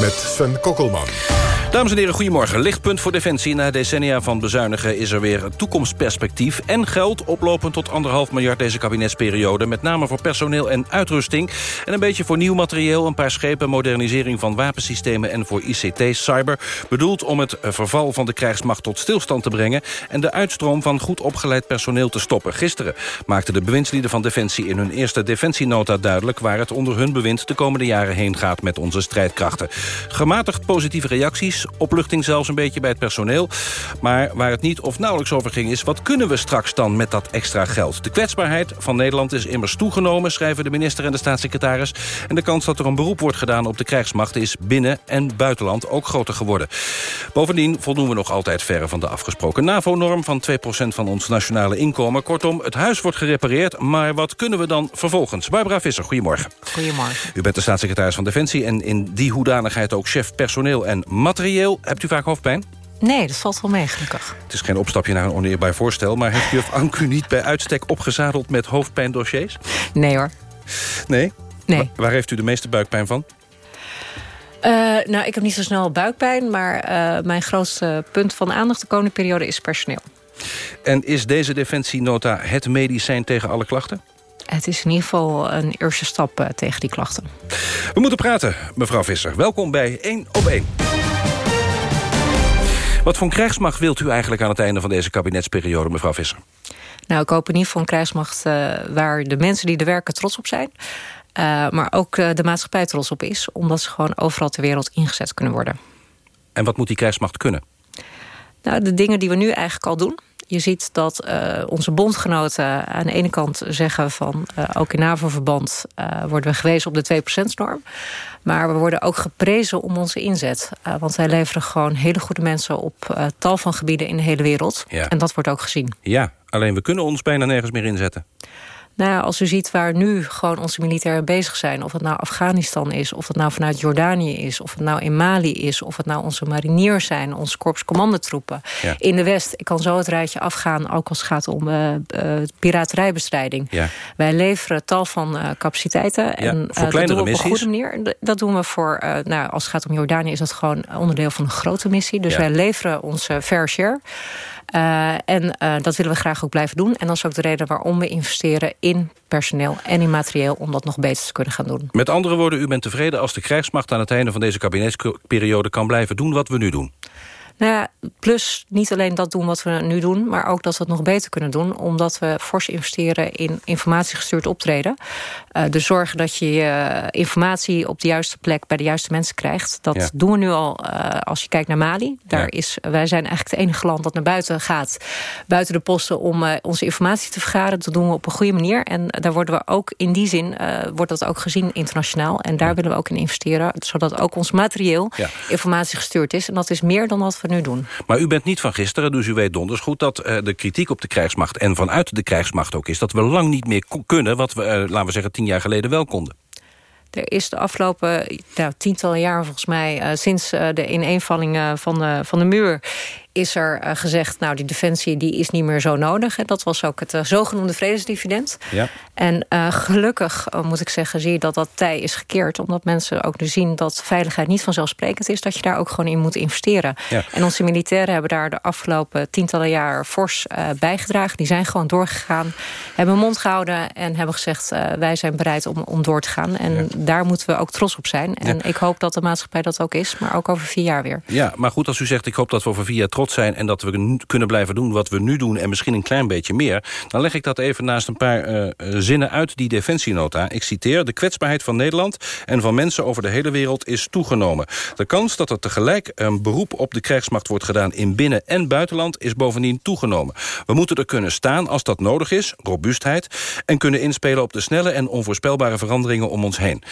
Met Sven Kokkelman. Dames en heren, goedemorgen. Lichtpunt voor Defensie. Na decennia van bezuinigen is er weer een toekomstperspectief... en geld oplopend tot anderhalf miljard deze kabinetsperiode... met name voor personeel en uitrusting. En een beetje voor nieuw materieel, een paar schepen... modernisering van wapensystemen en voor ICT, cyber... bedoeld om het verval van de krijgsmacht tot stilstand te brengen... en de uitstroom van goed opgeleid personeel te stoppen. Gisteren maakten de bewindslieden van Defensie... in hun eerste defensienota duidelijk... waar het onder hun bewind de komende jaren heen gaat... met onze strijdkrachten. Gematigd positieve reacties opluchting zelfs een beetje bij het personeel. Maar waar het niet of nauwelijks over ging is... wat kunnen we straks dan met dat extra geld? De kwetsbaarheid van Nederland is immers toegenomen... schrijven de minister en de staatssecretaris. En de kans dat er een beroep wordt gedaan op de krijgsmacht... is binnen- en buitenland ook groter geworden. Bovendien voldoen we nog altijd verre van de afgesproken NAVO-norm... van 2% van ons nationale inkomen. Kortom, het huis wordt gerepareerd, maar wat kunnen we dan vervolgens? Barbara Visser, goedemorgen. Goedemorgen. U bent de staatssecretaris van Defensie... en in die hoedanigheid ook chef personeel en materieel. Hebt u vaak hoofdpijn? Nee, dat valt wel mee, gelukkig. Het is geen opstapje naar een oneerbaar voorstel... maar heeft juf Anku niet bij uitstek opgezadeld met hoofdpijndossiers? Nee hoor. Nee? Nee. Wa- waar heeft u de meeste buikpijn van? Eh, nou, ik heb niet zo snel buikpijn... maar eh, mijn grootste punt van aandacht de komende periode is personeel. En is deze defensienota het medicijn tegen alle klachten? Het is in ieder geval een eerste stap eh, tegen die klachten. We moeten praten, mevrouw Visser. Welkom bij 1 op 1. Wat voor krijgsmacht wilt u eigenlijk aan het einde van deze kabinetsperiode, mevrouw Visser? Nou, ik hoop in ieder geval een krijgsmacht... eh, waar de mensen die er werken trots op zijn... Eh, maar ook eh, de maatschappij trots op is... omdat ze gewoon overal ter wereld ingezet kunnen worden. En wat moet die krijgsmacht kunnen? Nou, de dingen die we nu eigenlijk al doen. Je ziet dat eh, onze bondgenoten aan de ene kant zeggen van... eh, ook in NAVO-verband eh, worden we gewezen op de 2%-norm. Maar we worden ook geprezen om onze inzet. Eh, want wij leveren gewoon hele goede mensen op eh, tal van gebieden in de hele wereld. Ja. En dat wordt ook gezien. Ja, alleen we kunnen ons bijna nergens meer inzetten. Nou ja, als u ziet waar nu gewoon onze militairen bezig zijn... of het nou Afghanistan is, of het nou vanuit Jordanië is... of het nou in Mali is, of het nou onze mariniers zijn... onze korpscommandotroepen Ja. in de West. Ik kan zo het rijtje afgaan, ook als het gaat om eh, eh, piraterijbestrijding. Ja. Wij leveren tal van eh, capaciteiten. en, voor dat doen we op een goede manier. Dat doen we voor, nou, als het gaat om Jordanië... is dat gewoon onderdeel van een grote missie. Dus wij leveren onze fair share... Eh, en eh, dat willen we graag ook blijven doen. En dat is ook de reden waarom we investeren in personeel en in materieel... om dat nog beter te kunnen gaan doen. Met andere woorden, u bent tevreden als de krijgsmacht... aan het einde van deze kabinetsperiode kan blijven doen wat we nu doen. Nou ja, plus niet alleen dat doen wat we nu doen... maar ook dat we het nog beter kunnen doen... omdat we fors investeren in informatiegestuurd optreden. Eh, dus zorgen dat je informatie op de juiste plek... bij de juiste mensen krijgt. Dat Ja. doen we nu al eh, als je kijkt naar Mali. Daar Ja. is, wij zijn eigenlijk het enige land dat naar buiten gaat... buiten de posten om eh, onze informatie te vergaren. Dat doen we op een goede manier. En daar worden we ook in die zin... wordt dat ook gezien internationaal. En daar willen we ook in investeren... zodat ook ons materieel informatie gestuurd is. En dat is meer dan wat we nu doen. Maar u bent niet van gisteren, dus u weet donders goed... dat eh, de kritiek op de krijgsmacht en vanuit de krijgsmacht ook is... dat we lang niet meer kunnen wat we, eh, laten we zeggen, tien jaar geleden wel konden. Er is de afgelopen nou, tientallen jaren volgens mij... eh, sinds eh, de ineenvalling van, de, van de muur... is er eh, gezegd, nou die defensie die is niet meer zo nodig. En dat was ook het eh, zogenoemde vredesdividend. Ja. En eh, gelukkig, moet ik zeggen, zie je dat dat tij is gekeerd. Omdat mensen ook nu zien dat veiligheid niet vanzelfsprekend is. Dat je daar ook gewoon in moet investeren. Ja. En onze militairen hebben daar de afgelopen tientallen jaar fors bijgedragen. Die zijn gewoon doorgegaan, hebben mond gehouden... en hebben gezegd, wij zijn bereid om, om door te gaan. En daar moeten we ook trots op zijn. En ik hoop dat de maatschappij dat ook is, maar ook over vier jaar weer. Ja, maar goed, als u zegt, ik hoop dat we over vier jaar trots zijn... en dat we kunnen blijven doen wat we nu doen... en misschien een klein beetje meer... dan leg ik dat even naast een paar eh, eh, zinnen uit die defensienota. Ik citeer, de kwetsbaarheid van Nederland... en van mensen over de hele wereld is toegenomen. De kans dat er tegelijk een beroep op de krijgsmacht wordt gedaan... in binnen- en buitenland is bovendien toegenomen. We moeten er kunnen staan als dat nodig is, robuustheid... en kunnen inspelen op de snelle en onvoorspelbare veranderingen om ons heen.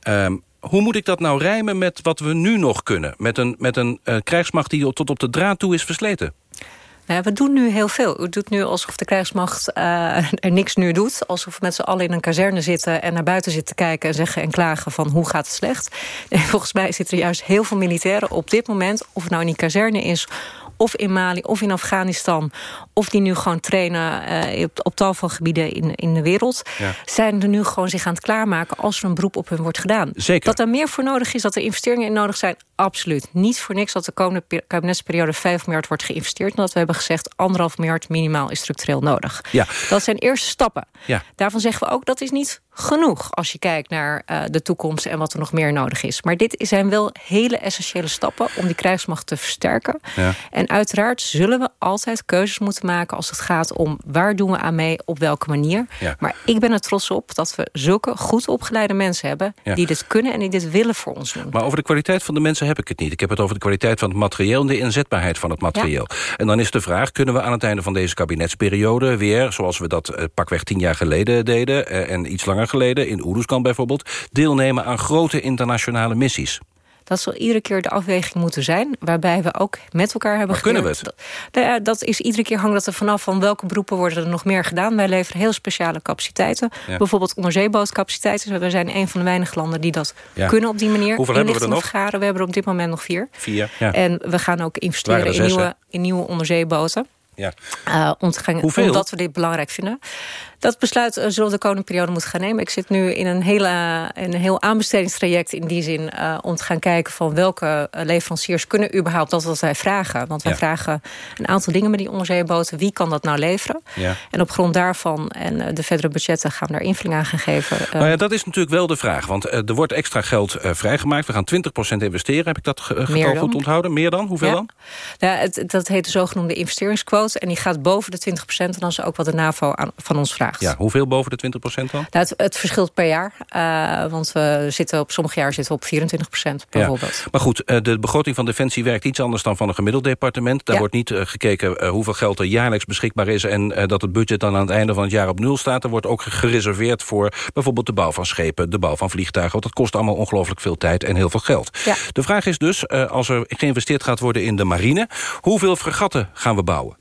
Ehm, hoe moet ik dat nou rijmen met wat we nu nog kunnen? Met een, met een eh, krijgsmacht die tot op de draad toe is versleten? Nou, we doen nu heel veel. U doet nu alsof de krijgsmacht eh, er niks nu doet. Alsof we met z'n allen in een kazerne zitten... en naar buiten zitten kijken en zeggen en klagen van hoe gaat het slecht. En volgens mij zitten er juist heel veel militairen op dit moment... of het nou in die kazerne is of in Mali of in Afghanistan... of die nu gewoon trainen eh, op, op tal van gebieden in, in de wereld... Ja. zijn er nu gewoon zich aan het klaarmaken... als er een beroep op hun wordt gedaan. Zeker. Dat er meer voor nodig is, dat er investeringen in nodig zijn... absoluut. Niet voor niks dat de komende pe- kabinetsperiode 5 miljard wordt geïnvesteerd... omdat we hebben gezegd anderhalf miljard minimaal is structureel nodig. Ja. Dat zijn eerste stappen. Ja. Daarvan zeggen we ook dat is niet genoeg als je kijkt naar eh, de toekomst en wat er nog meer nodig is. Maar dit zijn wel hele essentiële stappen om die krijgsmacht te versterken. Ja. En uiteraard zullen we altijd keuzes moeten maken als het gaat om waar doen we aan mee, op welke manier. Ja. Maar ik ben er trots op dat we zulke goed opgeleide mensen hebben Ja. die dit kunnen en die dit willen voor ons doen. Maar over de kwaliteit van de mensen heb ik het niet. Ik heb het over de kwaliteit van het materieel en de inzetbaarheid van het materieel. En dan is de vraag, kunnen we aan het einde van deze kabinetsperiode weer... zoals we dat eh, pakweg tien jaar geleden deden eh, en iets langer geleden... in Oeruzkan bijvoorbeeld, deelnemen aan grote internationale missies? Dat zal iedere keer de afweging moeten zijn. Waarbij we ook met elkaar hebben Maar kunnen we geleerd- Nou ja, dat is iedere keer hangt dat er vanaf van welke beroepen worden er nog meer gedaan. Wij leveren heel speciale capaciteiten. Ja. Bijvoorbeeld onderzeebootcapaciteiten. We zijn een van de weinige landen die dat Ja. kunnen op die manier. Hoeveel hebben we er nog? vergaren. We hebben er op dit moment nog vier. Vier, ja. En we gaan ook investeren er in zes, nieuwe, in nieuwe onderzeeboten. Ja. Uh, Hoeveel? Omdat we dit belangrijk vinden. Dat besluit uh, zullen we de komende periode moeten gaan nemen. Ik zit nu in een, hele, een heel aanbestedingstraject in die zin... Uh, om te gaan kijken van welke leveranciers kunnen überhaupt dat wat wij vragen. Want wij Ja. vragen een aantal dingen met die onderzeeboten. Wie kan dat nou leveren? Ja. En op grond daarvan en de verdere budgetten gaan we daar invulling aan gaan geven. Nou ja, dat is natuurlijk wel de vraag. Want eh, er wordt extra geld eh, vrijgemaakt. We gaan 20% investeren. Heb ik dat ge- getal goed onthouden? Meer dan? Hoeveel Ja. dan? Ja, het, dat heet de zogenoemde investeringsquote. En die gaat boven de 20% En dat is ook wat de NAVO aan, van ons vraagt. Ja, hoeveel boven de 20% dan? Nou, het, het verschilt per jaar. eh, want we zitten op sommige jaar zitten we op 24% bijvoorbeeld. Ja. Maar goed, eh, de begroting van Defensie werkt iets anders dan van een gemiddeld departement. Daar Ja. wordt niet eh, gekeken hoeveel geld er jaarlijks beschikbaar is... en dat het budget dan aan het einde van het jaar op nul staat. Er wordt ook gereserveerd voor bijvoorbeeld de bouw van schepen... de bouw van vliegtuigen, want dat kost allemaal ongelooflijk veel tijd en heel veel geld. Ja. De vraag is dus, als er geïnvesteerd gaat worden in de marine... hoeveel fregatten gaan we bouwen?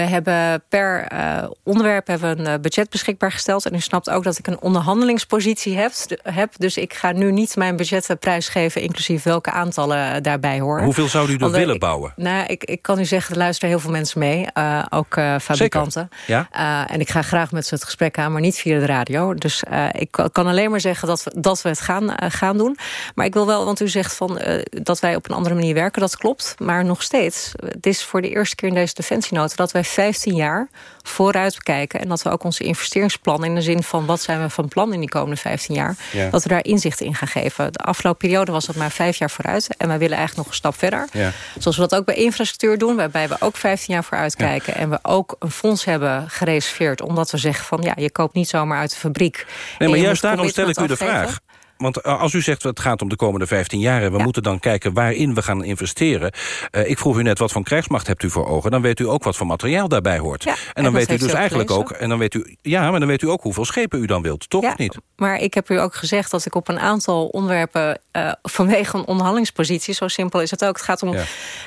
We hebben per uh, onderwerp hebben een uh, budget beschikbaar gesteld. En u snapt ook dat ik een onderhandelingspositie heb. heb dus ik ga nu niet mijn budget prijsgeven... inclusief welke aantallen daarbij horen. Hoeveel zou u er willen ik, bouwen? Nou, ik, ik kan u zeggen, er luisteren heel veel mensen mee. Uh, ook fabrikanten. Ja? en ik ga graag met ze het gesprek aan, maar niet via de radio. Dus ik kan alleen maar zeggen dat we, dat we het gaan, gaan doen. Maar ik wil wel, want u zegt van, dat wij op een andere manier werken. Dat klopt, maar nog steeds. Het is voor de eerste keer in deze defensienota... dat wij 15 jaar vooruit kijken. En dat we ook onze investeringsplan in de zin van... wat zijn we van plan in die komende 15 jaar... Ja. dat we daar inzicht in gaan geven. De afgelopen periode was dat maar vijf jaar vooruit. En wij willen eigenlijk nog een stap verder. Ja. Zoals we dat ook bij infrastructuur doen. Waarbij we ook 15 jaar vooruit kijken. En we ook een fonds hebben gereserveerd. Omdat we zeggen van ja, je koopt niet zomaar uit de fabriek. Nee, maar juist daarom stel ik u de vraag. Want eh, als u zegt het gaat om de komende 15 jaar... en we moeten dan kijken waarin we gaan investeren. Uh, ik vroeg u net wat voor krijgsmacht hebt u voor ogen. Dan weet u ook wat voor materiaal daarbij hoort. Ja, en en dan weet u dus eigenlijk ook... En dan weet u, ja, maar dan weet u ook hoeveel schepen u dan wilt. Toch Ja, of niet? Maar ik heb u ook gezegd dat ik op een aantal onderwerpen... Uh, vanwege een onderhandelingspositie, zo simpel is het ook. Het gaat, om,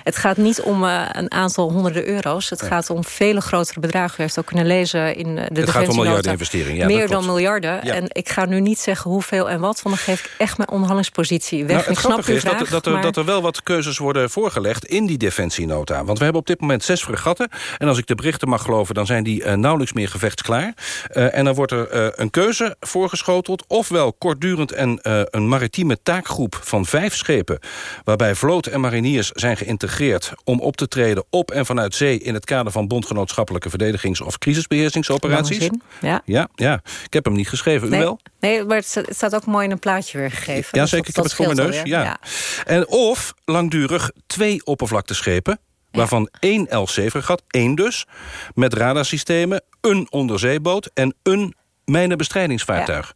het gaat niet om uh, een aantal honderden euro's. Het gaat om vele grotere bedragen. U heeft ook kunnen lezen in de Het gaat om miljarden investeringen. Meer dan miljarden. Ja. En ik ga nu niet zeggen hoeveel en wat... want dan geef ik echt mijn onderhandelingspositie weg. Nou, ik het snap uw is dat, vraag, dat, er, maar- dat er wel wat keuzes worden voorgelegd in die defensienota. Want we hebben op dit moment zes fregatten. En als ik de berichten mag geloven, dan zijn die eh, nauwelijks meer gevechtsklaar. Eh, en dan wordt er eh, een keuze voorgeschoteld. Ofwel kortdurend en een maritieme taakgroep van vijf schepen... waarbij vloot en mariniers zijn geïntegreerd... om op te treden op en vanuit zee... in het kader van bondgenootschappelijke verdedigings- of crisisbeheersingsoperaties. Ja. Ja, ja, ik heb hem niet geschreven. U wel? nee, maar het staat, ook mooi in een plaatje weergegeven. Ja, Dus zeker. Ik heb het voor mijn neus. Ja. En of langdurig twee oppervlakteschepen... waarvan één LC-fregat, één dus... met radarsystemen, een onderzeeboot... en een mijnenbestrijdingsvaartuig.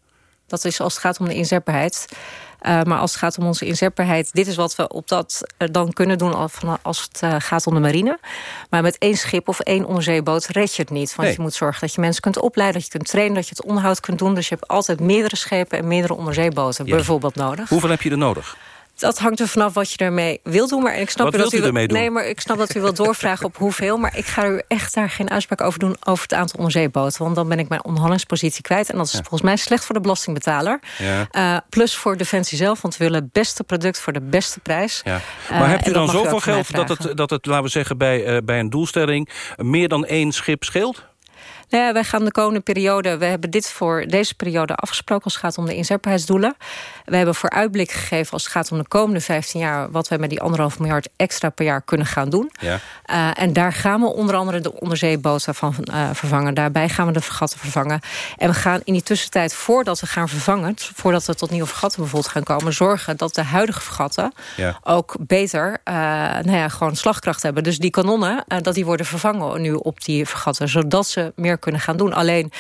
Dat is als het gaat om de inzetbaarheid. Uh, maar als het gaat om onze inzetbaarheid... dit is wat we op dat uh, dan kunnen doen als, het uh, gaat om de marine. Maar met één schip of één onderzeeboot red je het niet. Want Nee. je moet zorgen dat je mensen kunt opleiden... dat je kunt trainen, dat je het onderhoud kunt doen. Dus je hebt altijd meerdere schepen en meerdere onderzeeboten Ja. bijvoorbeeld nodig. Hoeveel heb je er nodig? Dat hangt er vanaf wat je ermee wil doen. Maar ik snap u dat wilt u ermee doen? Nee, maar ik snap dat u wil doorvragen op hoeveel. Maar ik ga er echt daar geen uitspraak over doen over het aantal onderzeeboten. Want dan ben ik mijn onderhandelingspositie kwijt. En dat is volgens mij slecht voor de belastingbetaler. Ja. Eh, plus voor Defensie zelf, want we willen het beste product voor de beste prijs. Ja. Eh, Maar hebt u dan u zoveel geld dat het, dat het, laten we zeggen, bij, eh, bij een doelstelling... meer dan één schip scheelt? Nou ja, wij gaan de komende periode... we hebben dit voor deze periode afgesproken... als het gaat om de inzetbaarheidsdoelen. We hebben vooruitblik gegeven als het gaat om de komende 15 jaar... wat wij met die anderhalf miljard extra per jaar kunnen gaan doen. Ja. Uh, en daar gaan we onder andere de onderzeeboten van uh, vervangen. Daarbij gaan we de vergatten vervangen. En we gaan in die tussentijd, voordat we gaan vervangen... voordat we tot nieuwe vergatten bijvoorbeeld gaan komen... zorgen dat de huidige vergatten Ja. ook beter uh, nou ja, gewoon slagkracht hebben. Dus die kanonnen, dat die worden vervangen nu op die vergatten... zodat ze meer kunnen gaan doen. Alleen,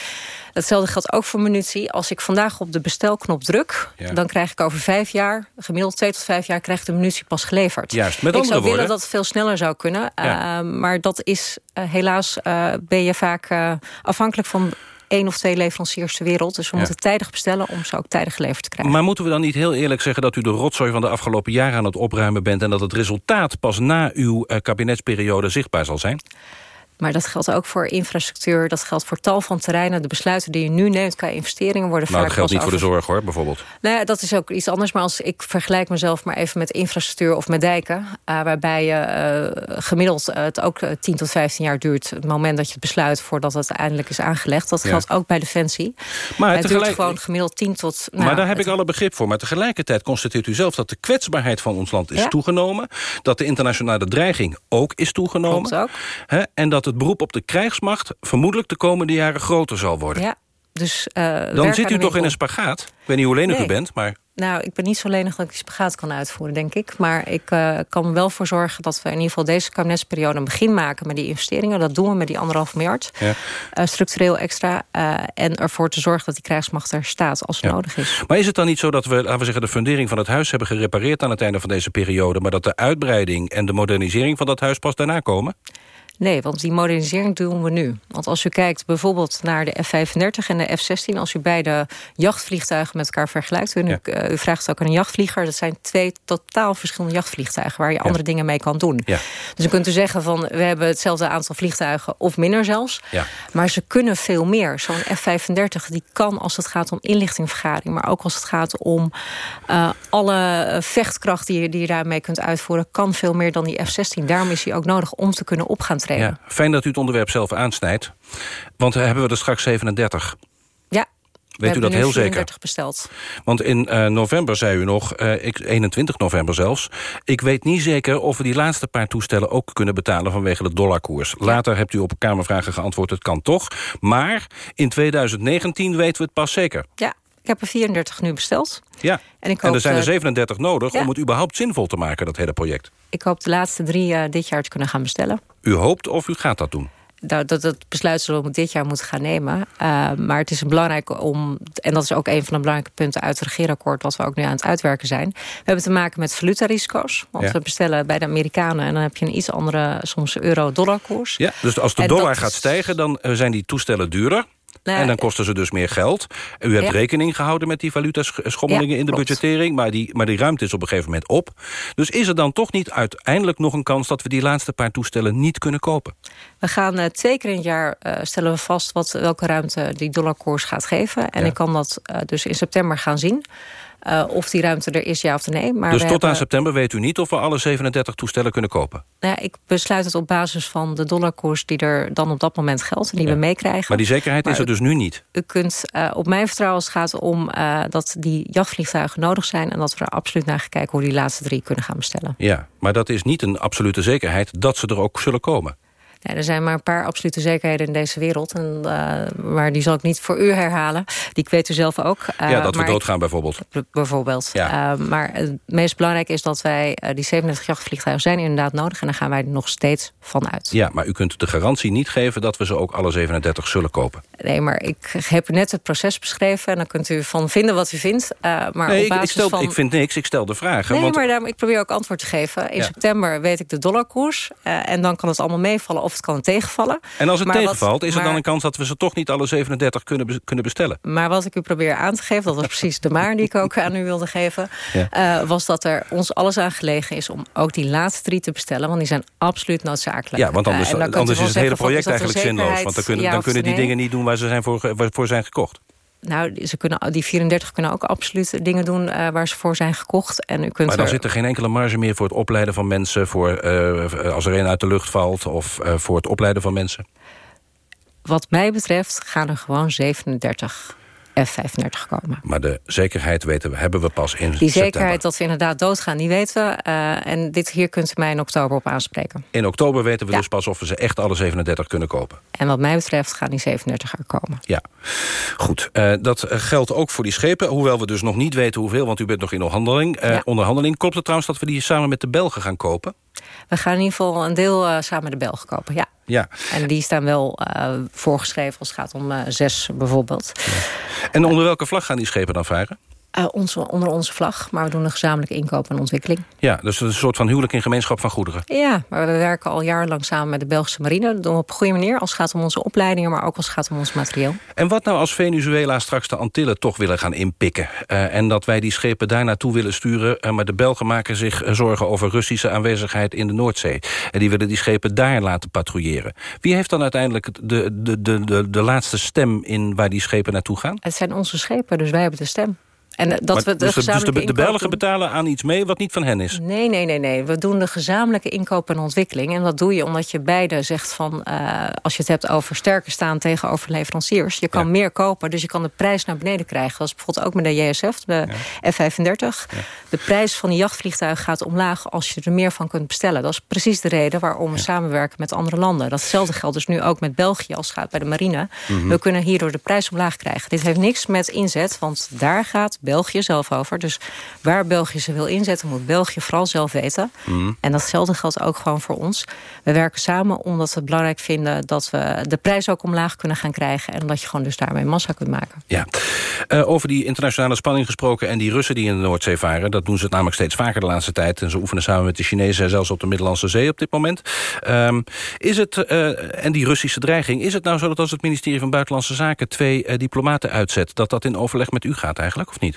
hetzelfde geldt ook voor munitie. Als ik vandaag op de bestelknop druk... Ja. dan krijg ik over vijf jaar, gemiddeld twee tot vijf jaar... krijg ik de munitie pas geleverd. Juist, met ik zou willen dat het veel sneller zou kunnen. Ja. Uh, maar dat is uh, helaas, uh, ben je vaak afhankelijk van één of twee leveranciers ter wereld. Dus we Ja. moeten tijdig bestellen om ze ook tijdig geleverd te krijgen. Maar moeten we dan niet heel eerlijk zeggen... dat u de rotzooi van de afgelopen jaren aan het opruimen bent... en dat het resultaat pas na uw eh, kabinetsperiode zichtbaar zal zijn? Maar dat geldt ook voor infrastructuur. Dat geldt voor tal van terreinen. De besluiten die je nu neemt qua investeringen worden Nou, vaak dat geldt niet voor de zorg, hoor, bijvoorbeeld. Nou ja, dat is ook iets anders. Maar als ik vergelijk mezelf maar even met infrastructuur of met dijken... eh, waarbij je eh, gemiddeld eh, het ook eh, 10 tot 15 jaar duurt... het moment dat je het besluit voordat het eindelijk is aangelegd. Dat Ja. geldt ook bij Defensie. Maar het tegelijk- duurt gewoon gemiddeld 10 tot... maar nou, daar heb het- ik alle begrip voor. Maar tegelijkertijd constateert u zelf dat de kwetsbaarheid van ons land is Ja. toegenomen. Dat de internationale dreiging ook is toegenomen. Klopt ook. Hè, en dat het beroep op de krijgsmacht vermoedelijk de komende jaren groter zal worden. Ja, dus, eh, Dan zit u toch in een spagaat? Ik weet niet hoe lenig u bent, maar... Nou, ik ben niet zo lenig dat ik die spagaat kan uitvoeren, denk ik. Maar ik eh, kan er wel voor zorgen dat we in ieder geval deze kabinetsperiode... een begin maken met die investeringen. Dat doen we met die anderhalf miljard. Ja. Eh, structureel extra. en ervoor te zorgen dat die krijgsmacht er staat als het Ja. nodig is. Maar is het dan niet zo dat we, laten we zeggen, de fundering van het huis hebben gerepareerd aan het einde van deze periode, maar dat de uitbreiding en de modernisering van dat huis pas daarna komen? Nee, want die modernisering doen we nu. Want als u kijkt bijvoorbeeld naar de F-35 en de F-16... als u beide jachtvliegtuigen met elkaar vergelijkt... U, ja. u vraagt ook aan een jachtvlieger... dat zijn twee totaal verschillende jachtvliegtuigen... waar je ja. andere dingen mee kan doen. Ja. Dus dan kunt u zeggen van... we hebben hetzelfde aantal vliegtuigen of minder zelfs. Maar ze kunnen veel meer. Zo'n F-35 die kan als het gaat om inlichtingvergadering... maar ook als het gaat om uh, alle vechtkracht die je, die je daarmee kunt uitvoeren... kan veel meer dan die F-16. Daarom is hij ook nodig om te kunnen opgaan Ja, fijn dat u het onderwerp zelf aansnijdt. Want hebben we er straks 37. Ja. Weet u dat heel zeker? besteld. Want in uh, november zei u nog, uh, ik, 21 november zelfs... ik weet niet zeker of we die laatste paar toestellen ook kunnen betalen... vanwege de dollarkoers. Later hebt u op Kamervragen geantwoord, het kan toch. Maar in 2019 weten we het pas zeker. Ja, ik heb er 34 nu besteld. Ja, en, ik en er zijn er uh, 37 nodig ja. om het überhaupt zinvol te maken, dat hele project. Ik hoop de laatste drie uh, dit jaar te kunnen gaan bestellen. U hoopt of u gaat dat doen? Dat, dat, dat besluit zullen we dit jaar moeten gaan nemen. Uh, maar het is belangrijk om, en dat is ook een van de belangrijke punten uit het regeerakkoord, wat we ook nu aan het uitwerken zijn. We hebben te maken met valutarisico's. Want ja. we bestellen bij de Amerikanen en dan heb je een iets andere, soms euro-dollar koers. Ja, dus als de en dollar gaat stijgen, dan zijn die toestellen duurder. Nou, en dan kosten ze dus meer geld. U hebt ja. rekening gehouden met die valutaschommelingen ja, in de klopt. budgettering... Maar die, maar die ruimte is op een gegeven moment op. Dus is er dan toch niet uiteindelijk nog een kans... dat we die laatste paar toestellen niet kunnen kopen? We gaan uh, twee keer in het jaar uh, stellen we vast... Wat, welke ruimte die dollarkoers gaat geven. En ja. ik kan dat uh, dus in september gaan zien... Uh, of die ruimte er is, ja of nee. Maar dus tot hebben... aan september weet u niet of we alle 37 toestellen kunnen kopen? Nou ja, ik besluit het op basis van de dollarkoers die er dan op dat moment geldt... en die ja. we meekrijgen. Maar die zekerheid maar is er dus nu niet? U kunt uh, op mijn vertrouwen als het gaat om uh, dat die jachtvliegtuigen nodig zijn... en dat we er absoluut naar gaan kijken hoe die laatste drie kunnen gaan bestellen. Ja, maar dat is niet een absolute zekerheid dat ze er ook zullen komen. Ja, er zijn maar een paar absolute zekerheden in deze wereld. En, uh, maar die zal ik niet voor u herhalen. Die weet u zelf ook. Uh, ja, dat we doodgaan ik, bijvoorbeeld. Bijvoorbeeld. Ja. Uh, maar het meest belangrijk is dat wij... die 37 jachtvliegtuigen zijn inderdaad nodig. En daar gaan wij er nog steeds van uit. Ja, maar u kunt de garantie niet geven... dat we ze ook alle 37 zullen kopen. Nee, maar ik heb net het proces beschreven. En dan kunt u van vinden wat u vindt. maar nee, op basis ik, stel, van... ik vind niks, ik stel de vragen. Nee, want... maar ik probeer ook antwoord te geven. In ja. september weet ik de dollarkoers. en dan kan het allemaal meevallen of het kan tegenvallen. En als het maar tegenvalt, wat, is er maar, dan een kans dat we ze toch niet alle 37 kunnen, kunnen bestellen? Maar wat ik u probeer aan te geven, dat was precies de maar die ik ook aan u wilde geven... Ja. Uh, was dat er ons alles aan gelegen is om ook die laatste drie te bestellen. Want die zijn absoluut noodzakelijk. Ja, want anders, uh, anders is het hele project eigenlijk zinloos. Want dan kunnen, ja dan kunnen die nee. dingen niet doen waar ze zijn voor, waarvoor zijn gekocht. Nou, ze kunnen, die 34 kunnen ook absoluut dingen doen uh, waar ze voor zijn gekocht. En u kunt maar dan er... zit er geen enkele marge meer voor het opleiden van mensen... Voor, uh, als er een uit de lucht valt of uh, voor het opleiden van mensen? Wat mij betreft gaan er gewoon 37 F-35 komen. Maar de zekerheid weten we, hebben we pas in Die september. zekerheid dat we inderdaad doodgaan, die weten we. Uh, en dit hier kunt u mij in oktober op aanspreken. In oktober weten we ja. dus pas of we ze echt alle 37 kunnen kopen. En wat mij betreft gaan die 37 er komen. Ja, goed. Uh, dat geldt ook voor die schepen. Hoewel we dus nog niet weten hoeveel, want u bent nog in onderhandeling. Uh, ja. onderhandeling. Klopt het trouwens dat we die samen met de Belgen gaan kopen? We gaan in ieder geval een deel uh, samen met de Belgen kopen, ja. Ja. En die staan wel uh, voorgeschreven als het gaat om uh, zes bijvoorbeeld. Ja. En onder welke vlag gaan die schepen dan varen? Uh, onze, onder onze vlag, maar we doen een gezamenlijke inkoop en ontwikkeling. Ja, dus een soort van huwelijk in gemeenschap van goederen. Ja, maar we werken al jarenlang samen met de Belgische marine. Dat doen we op een goede manier als het gaat om onze opleidingen... maar ook als het gaat om ons materieel. En wat nou als Venezuela straks de Antillen toch willen gaan inpikken... Uh, en dat wij die schepen daar naartoe willen sturen... Uh, maar de Belgen maken zich zorgen over Russische aanwezigheid in de Noordzee. En die willen die schepen daar laten patrouilleren. Wie heeft dan uiteindelijk de, de, de, de, de laatste stem in waar die schepen naartoe gaan? Het zijn onze schepen, dus wij hebben de stem. En dat maar, we de dus, de, dus de, de Belgen doen... betalen aan iets mee wat niet van hen is? Nee, nee, nee, nee. We doen de gezamenlijke inkoop en ontwikkeling. En dat doe je omdat je beide zegt van... Uh, als je het hebt over sterker staan tegenover leveranciers... je kan ja. meer kopen, dus je kan de prijs naar beneden krijgen. Dat is bijvoorbeeld ook met de JSF, de ja. F-35. Ja. De prijs van die jachtvliegtuig gaat omlaag... als je er meer van kunt bestellen. Dat is precies de reden waarom we samenwerken met andere landen. Datzelfde geldt dus nu ook met België als het gaat bij de marine. Mm -hmm. We kunnen hierdoor de prijs omlaag krijgen. Dit heeft niks met inzet, want daar gaat België zelf over. Dus waar België ze wil inzetten, moet België vooral zelf weten. Mhm. En datzelfde geldt ook gewoon voor ons. We werken samen omdat we het belangrijk vinden... dat we de prijs ook omlaag kunnen gaan krijgen... en dat je gewoon dus daarmee massa kunt maken. Ja. Uh, over die internationale spanning gesproken... en die Russen die in de Noordzee varen... dat doen ze het namelijk steeds vaker de laatste tijd. En ze oefenen samen met de Chinezen zelfs op de Middellandse Zee op dit moment. Um, is het, uh, en die Russische dreiging... is het nou zo dat als het ministerie van Buitenlandse Zaken... twee uh, diplomaten uitzet, dat dat in overleg met u gaat eigenlijk, of niet?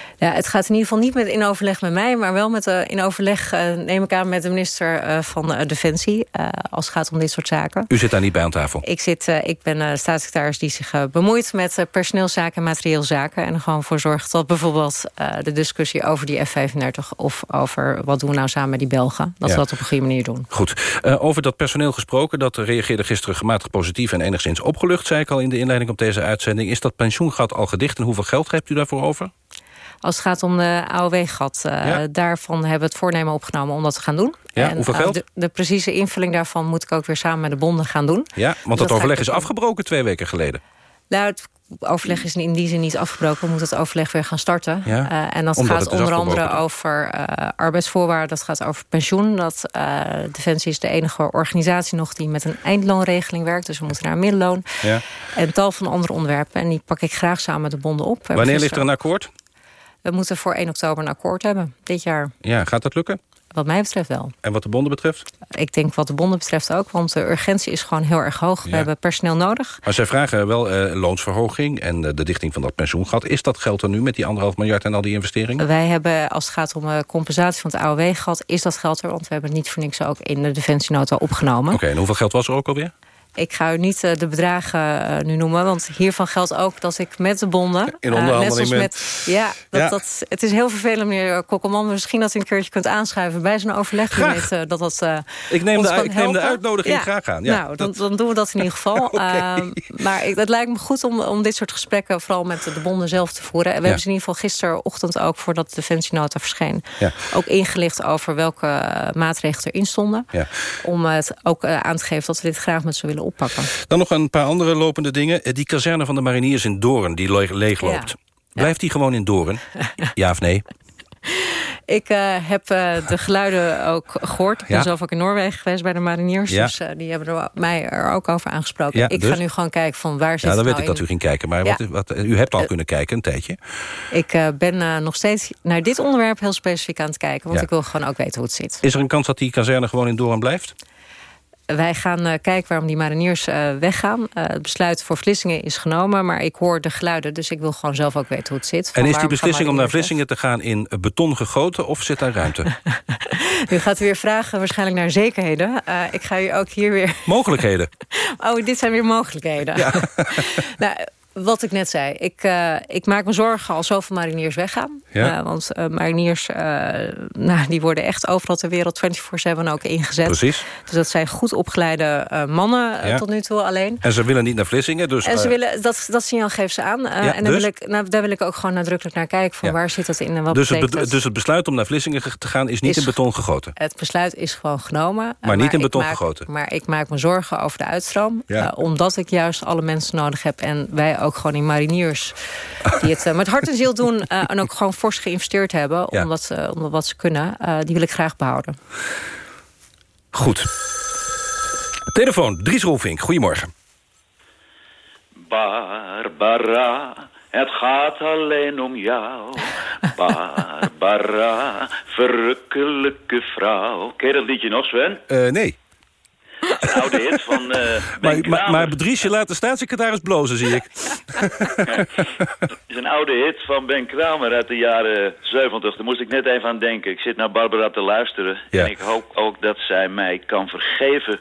Ja, het gaat in ieder geval niet met in overleg met mij... maar wel met, uh, in overleg, uh, neem ik aan, met de minister uh, van Defensie... als het gaat om dit soort zaken. U zit daar niet bij aan tafel? Ik, zit, ik ben staatssecretaris die zich bemoeit met personeelszaken en materieelzaken... en er gewoon voor zorgt dat bijvoorbeeld de discussie over die F-35... of over wat doen we nou samen met die Belgen... dat ja. we dat op een goede manier doen. Goed. over dat personeel gesproken, dat reageerde gisteren gematigd positief... en enigszins opgelucht, zei ik al in de inleiding op deze uitzending. Is dat pensioengat al gedicht en hoeveel geld hebt u daarvoor over? Als het gaat om de AOW-gat, ja. daarvan hebben we het voornemen opgenomen om dat te gaan doen. Ja, en, hoeveel geld? Uh, de, de, precieze invulling daarvan moet ik ook weer samen met de bonden gaan doen. Ja, want dus dat overleg is afgebroken twee weken geleden. Nou, het overleg is in die zin niet afgebroken. We moeten het overleg weer gaan starten. Ja, uh, en dat gaat onder andere over uh, arbeidsvoorwaarden. Dat gaat over pensioen. Dat, uh, Defensie is de enige organisatie nog die met een eindloonregeling werkt. Dus we moeten naar een middelloon. Ja. En tal van andere onderwerpen. En die pak ik graag samen met de bonden op. Wanneer ligt er een akkoord? We moeten voor 1 oktober een akkoord hebben, dit jaar. Ja, gaat dat lukken? Wat mij betreft wel. En wat de bonden betreft? Ik denk wat de bonden betreft ook, want de urgentie is gewoon heel erg hoog. Ja. We hebben personeel nodig. Maar zij vragen wel uh, loonsverhoging en uh, de dichting van dat pensioengat. Is dat geld er nu met die anderhalf miljard en al die investeringen? Wij hebben, als het gaat om uh, compensatie van het AOW-gat, is dat geld er. Want we hebben het niet voor niks ook in de defensienota opgenomen. Oké, okay, en hoeveel geld was er ook alweer? Ik ga u niet uh, de bedragen uh, nu noemen, want hiervan geldt ook dat ik met de bonden... In onderhandeling uh, met, Ja, dat, ja. Dat, het is heel vervelend, meneer Kokkelman. Misschien dat u een keertje kunt aanschuiven bij zo'n overleg. Weet, dat dat, ik neem, de, ik neem de uitnodiging ja. graag aan. Ja, nou, dan, dan, doen we dat in ieder geval. okay. maar ik, het lijkt me goed om, om dit soort gesprekken... vooral met de bonden zelf te voeren. En we hebben ze in ieder geval gisterochtend ook... voordat de Defensienota verscheen... ook ingelicht over welke maatregelen erin stonden. Om het ook aan te geven dat we dit graag met ze willen oppakken. Dan nog een paar andere lopende dingen. Die kazerne van de mariniers in Doorn, die le leegloopt. Ja. Blijft die gewoon in Doorn? ja of nee? Ik uh, heb uh, de geluiden ook gehoord. Ik ben Ja. zelf ook in Noorwegen geweest bij de mariniers. Ja. Dus uh, die hebben er, mij er ook over aangesproken. Ja, ik dus? ga nu gewoon kijken van waar zit Ja, dan weet nou ik dat u ging kijken. Maar wat, wat, u hebt al kunnen kijken een tijdje. Ik ben nog steeds naar dit onderwerp heel specifiek aan het kijken. Want ik wil gewoon ook weten hoe het zit. Is er een kans dat die kazerne gewoon in Doorn blijft? Wij gaan uh, kijken waarom die mariniers uh, weggaan. Uh, het besluit voor Vlissingen is genomen, maar ik hoor de geluiden... dus ik wil gewoon zelf ook weten hoe het zit. En is die beslissing om naar Vlissingen te gaan in eh, beton gegoten... of zit daar ruimte? U gaat weer vragen waarschijnlijk naar zekerheden. Ik ga u ook hier weer... Mogelijkheden. Oh, dit zijn weer mogelijkheden. Ja. nou, wat ik net zei. Ik, uh, ik maak me zorgen als zoveel mariniers weggaan. Ja. Uh, want uh, mariniers nou, die worden echt overal ter wereld 24-7 ook ingezet. Precies. Dus dat zijn goed opgeleide mannen Ja. tot nu toe alleen. En ze willen niet naar Vlissingen. Dus, en ze eh, willen, dat, dat signaal geven ze aan. en daar, dus? wil ik, nou, daar wil ik ook gewoon nadrukkelijk naar kijken. Van Ja. waar zit dat in en wat dus, het dus het besluit om naar Vlissingen te gaan is niet Is- in beton gegoten? Het besluit is gewoon genomen. Maar niet in beton maak- gegoten. Maar ik maak me zorgen over de uitstroom. Ja. eh, omdat ik juist alle mensen nodig heb. En wij ook gewoon in mariniers. Die het eh, met hart en ziel doen. eh, en ook gewoon fors geïnvesteerd hebben. Ja. Omdat, ze- omdat wat ze kunnen. eh, die wil ik graag behouden. Goed. Telefoon, Dries Roelvink. Goedemorgen. Barbara, het gaat alleen om jou. Barbara, verrukkelijke vrouw. Ken je dat liedje nog, Sven? Eh, nee. Een oude hit van eh Maar, maar, Kramer. maar Dries, je laat de staatssecretaris blozen, zie ik. Het is een oude hit van Ben Kramer uit de jaren 70. Daar moest ik net even aan denken. Ik zit naar Barbara te luisteren. Ja. En ik hoop ook dat zij mij kan vergeven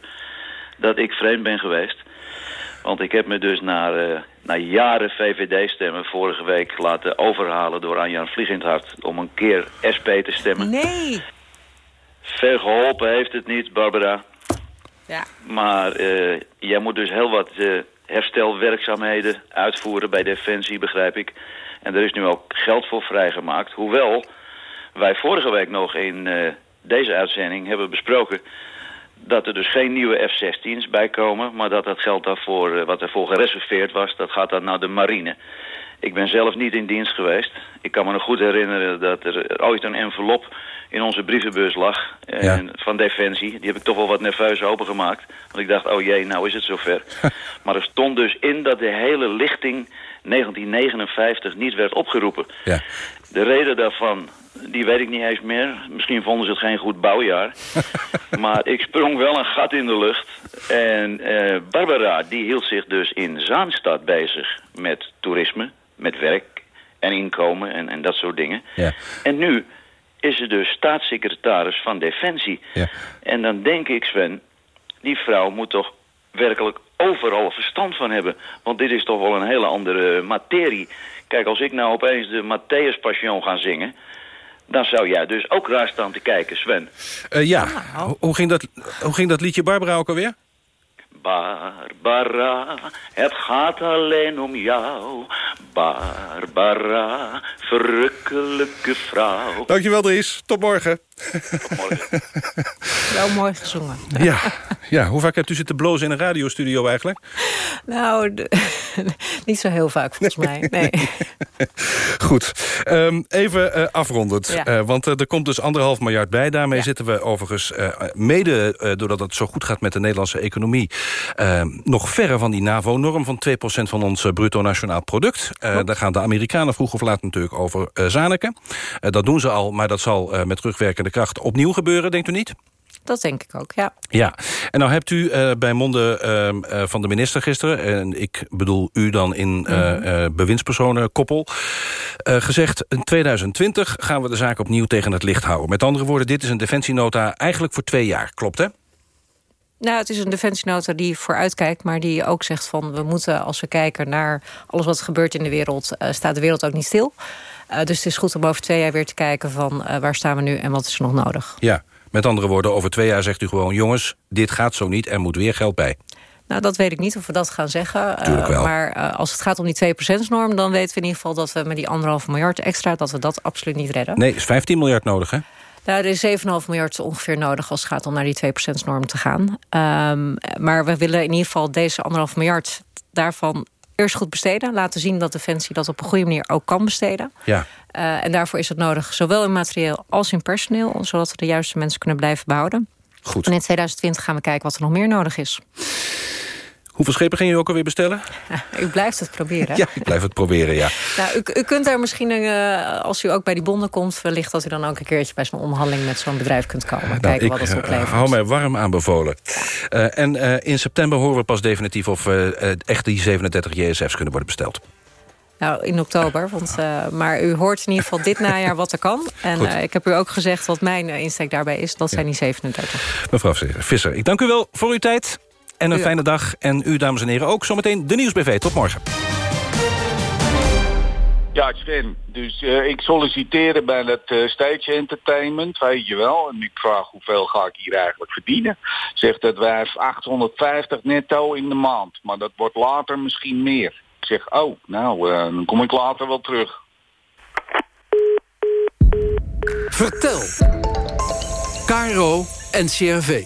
dat ik vreemd ben geweest. Want ik heb me dus na, eh, na jaren VVD-stemmen vorige week laten overhalen door Anjan Vliegendhart om een keer SP te stemmen. Nee! Ver geholpen heeft het niet, Barbara. Ja. Maar eh, jij moet dus heel wat eh, herstelwerkzaamheden uitvoeren bij Defensie, begrijp ik. En er is nu ook geld voor vrijgemaakt. Hoewel wij vorige week nog in eh, deze uitzending hebben besproken... dat er dus geen nieuwe F-16's bij komen... maar dat dat geld daarvoor, wat ervoor gereserveerd was, dat gaat dan naar de marine. Ik ben zelf niet in dienst geweest. Ik kan me nog goed herinneren dat er ooit een envelop in onze brievenbus lag en, van Defensie. Die heb ik toch wel wat nerveus opengemaakt. Want ik dacht, oh jee, nou is het zover. maar er stond dus in dat de hele lichting 1959 niet werd opgeroepen. Ja. De reden daarvan, die weet ik niet eens meer. Misschien vonden ze het geen goed bouwjaar. maar ik sprong wel een gat in de lucht. En eh, Barbara, die hield zich dus in Zaanstad bezig met toerisme, met werk en inkomen en, en dat soort dingen. Ja. En nu is ze dus staatssecretaris van Defensie. Ja. En dan denk ik, Sven, die vrouw moet toch werkelijk overal verstand van hebben. Want dit is toch wel een hele andere materie. Kijk, als ik nou opeens de Matthäus Passion ga zingen... dan zou jij dus ook raar staan te kijken, Sven. Eh, ja, Ho- hoe, ging dat, hoe ging dat liedje Barbara ook alweer? Barbara, het gaat alleen om jou. Barbara, verrukkelijke vrouw. Dankjewel Dries, tot morgen. Wel mooi gezongen. Ja, ja, hoe vaak hebt u zitten blozen in een radiostudio eigenlijk? Nou, de- niet zo heel vaak volgens mij. Nee. Goed, Ehm, even eh, afrondend. Ja. Eh, want eh, er komt dus anderhalf miljard bij. Daarmee zitten we overigens, eh, mede eh, doordat het zo goed gaat met de Nederlandse economie... eh, nog verre van die NAVO-norm van 2% van ons bruto nationaal product. Eh, daar gaan de Amerikanen vroeg of laat natuurlijk over eh zaniken. Eh, dat doen ze al, maar dat zal eh, met terugwerkende kracht opnieuw gebeuren, denkt u niet? Dat denk ik ook, ja. Ja, en nou hebt u eh, bij monden ehm, eh, van de minister gisteren... en ik bedoel u dan in eh, bewindspersonen koppel... gezegd, in 2020 gaan we de zaak opnieuw tegen het licht houden. Met andere woorden, dit is een defensienota eigenlijk voor twee jaar. Klopt, hè? Nou, het is een defensienota die vooruitkijkt, maar die ook zegt van... we moeten, als we kijken naar alles wat er gebeurt in de wereld... staat de wereld ook niet stil. Eh, dus het is goed om over twee jaar weer te kijken van... eh, waar staan we nu en wat is er nog nodig. Ja, met andere woorden, over twee jaar zegt u gewoon... jongens, dit gaat zo niet, er moet weer geld bij. Nou, dat weet ik niet of we dat gaan zeggen. Tuurlijk wel. maar als het gaat om die 2%-norm... dan weten we in ieder geval dat we met die anderhalve miljard extra... dat we dat absoluut niet redden. Nee, is 15 miljard nodig, hè? Nou, er is 7,5 miljard ongeveer nodig als het gaat om naar die 2%-norm te gaan. Ehm, maar we willen in ieder geval deze anderhalf miljard daarvan eerst goed besteden. Laten zien dat Defensie dat op een goede manier ook kan besteden. Ja. Eh, en daarvoor is het nodig, zowel in materieel als in personeel... zodat we de juiste mensen kunnen blijven behouden. Goed. En in 2020 gaan we kijken wat er nog meer nodig is. Hoeveel schepen ging u ook alweer bestellen? U blijft het proberen. Ja, ik blijf het proberen, ja. Nou, u, u kunt daar misschien, eh, als u ook bij die bonden komt... wellicht dat u dan ook een keertje bij zo'n onderhandeling... met zo'n bedrijf kunt komen. Nou, kijken ik wat het eh, oplevert. hou mij warm aanbevolen. Eh, en in september horen we pas definitief... of echt die 37 JSF's kunnen worden besteld. Nou, in oktober. Want, maar u hoort in ieder geval dit najaar wat er kan. En ik heb u ook gezegd wat mijn insteek daarbij is. Dat zijn die 37. Mevrouw Visser, ik dank u wel voor uw tijd. En een fijne dag. En u, dames en heren, ook zometeen de Nieuwsbv. Tot morgen. Ja, Sven. Dus eh, ik solliciteerde bij het eh, Stage Entertainment, weet je wel. En ik vraag hoeveel ga ik hier eigenlijk verdienen. Zegt dat wij 850 netto in de maand. Maar dat wordt later misschien meer. Ik zeg, oh, nou, eh, dan kom ik later wel terug. Vertel. Caro en CRV.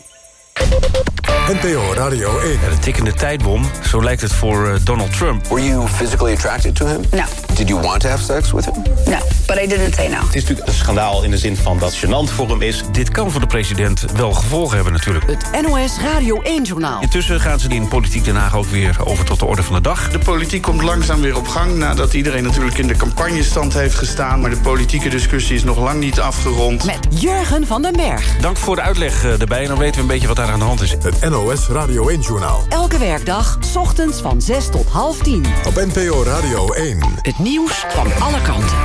NPO Radio 1. de tikkende tijdbom, zo lijkt het voor eh, Donald Trump. Were you physically attracted to him? No. Did you want to have sex with him? No, but I didn't say no. Het is natuurlijk een schandaal in de zin van dat het gênant voor hem is. Dit kan voor de president wel gevolgen hebben natuurlijk. Het NOS Radio 1-journaal. Intussen gaan ze die in Politiek Den Haag ook weer over tot de orde van de dag. De politiek komt langzaam weer op gang nadat iedereen natuurlijk in de campagnestand heeft gestaan. Maar de politieke discussie is nog lang niet afgerond. Met Jurgen van den Berg. Dank voor de uitleg eh, erbij en dan weten we een beetje wat daar aan de hand is. Het NOS Radio 1-journaal. Elke werkdag, 's ochtends van 6 tot half 10. Op NPO Radio 1. Het nieuws van alle kanten.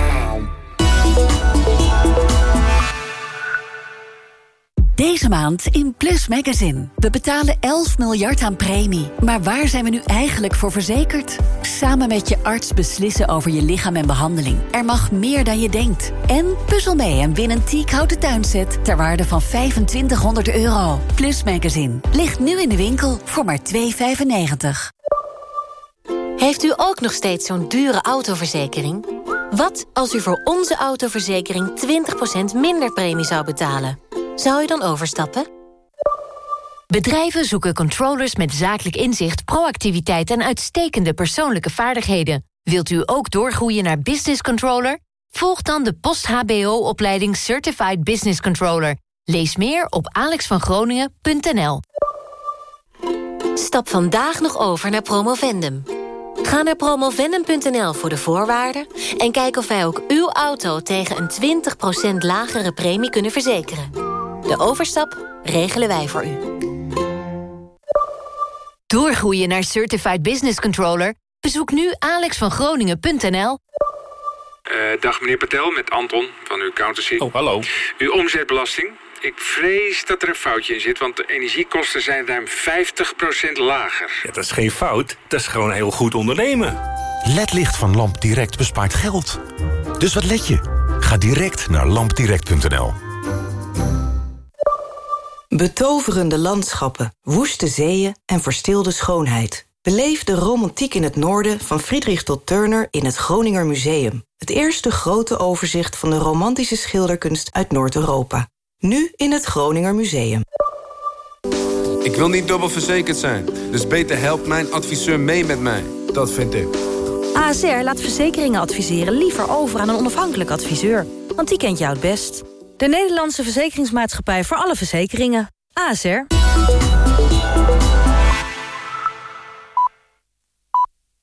Deze maand in Plus Magazine. We betalen 11 miljard aan premie. Maar waar zijn we nu eigenlijk voor verzekerd? Samen met je arts beslissen over je lichaam en behandeling. Er mag meer dan je denkt. En puzzel mee en win een teak houten tuinset ter waarde van 2500 euro. Plus Magazine. Ligt nu in de winkel voor maar 2,95. Heeft u ook nog steeds zo'n dure autoverzekering? Wat als u voor onze autoverzekering 20% minder premie zou betalen? Zou u dan overstappen? Bedrijven zoeken controllers met zakelijk inzicht, proactiviteit en uitstekende persoonlijke vaardigheden. Wilt u ook doorgroeien naar business controller? Volg dan de post-HBO-opleiding Certified Business Controller. Lees meer op alexvangroningen.nl. Stap vandaag nog over naar Promovendum. Ga naar promovendum.nl voor de voorwaarden... en kijk of wij ook uw auto tegen een 20% lagere premie kunnen verzekeren. De overstap regelen wij voor u. Doorgroeien naar Certified Business Controller? Bezoek nu alexvangroningen.nl. Uh, dag meneer Patel, met Anton van uw accountancy. Oh, hallo. Uw omzetbelasting. Ik vrees dat er een foutje in zit, want de energiekosten zijn ruim 50% lager. Ja, dat is geen fout, dat is gewoon heel goed ondernemen. LED-licht van Lamp Direct bespaart geld. Dus wat let je? Ga direct naar lampdirect.nl. Betoverende landschappen, woeste zeeën en verstilde schoonheid. Beleef de romantiek in het noorden van Friedrich tot Turner in het Groninger Museum. Het eerste grote overzicht van de romantische schilderkunst uit Noord-Europa. Nu in het Groninger Museum. Ik wil niet dubbel verzekerd zijn, dus beter helpt mijn adviseur mee met mij. Dat vind ik. ASR laat verzekeringen adviseren liever over aan een onafhankelijk adviseur. Want die kent jou het best. De Nederlandse Verzekeringsmaatschappij voor alle verzekeringen. ASR.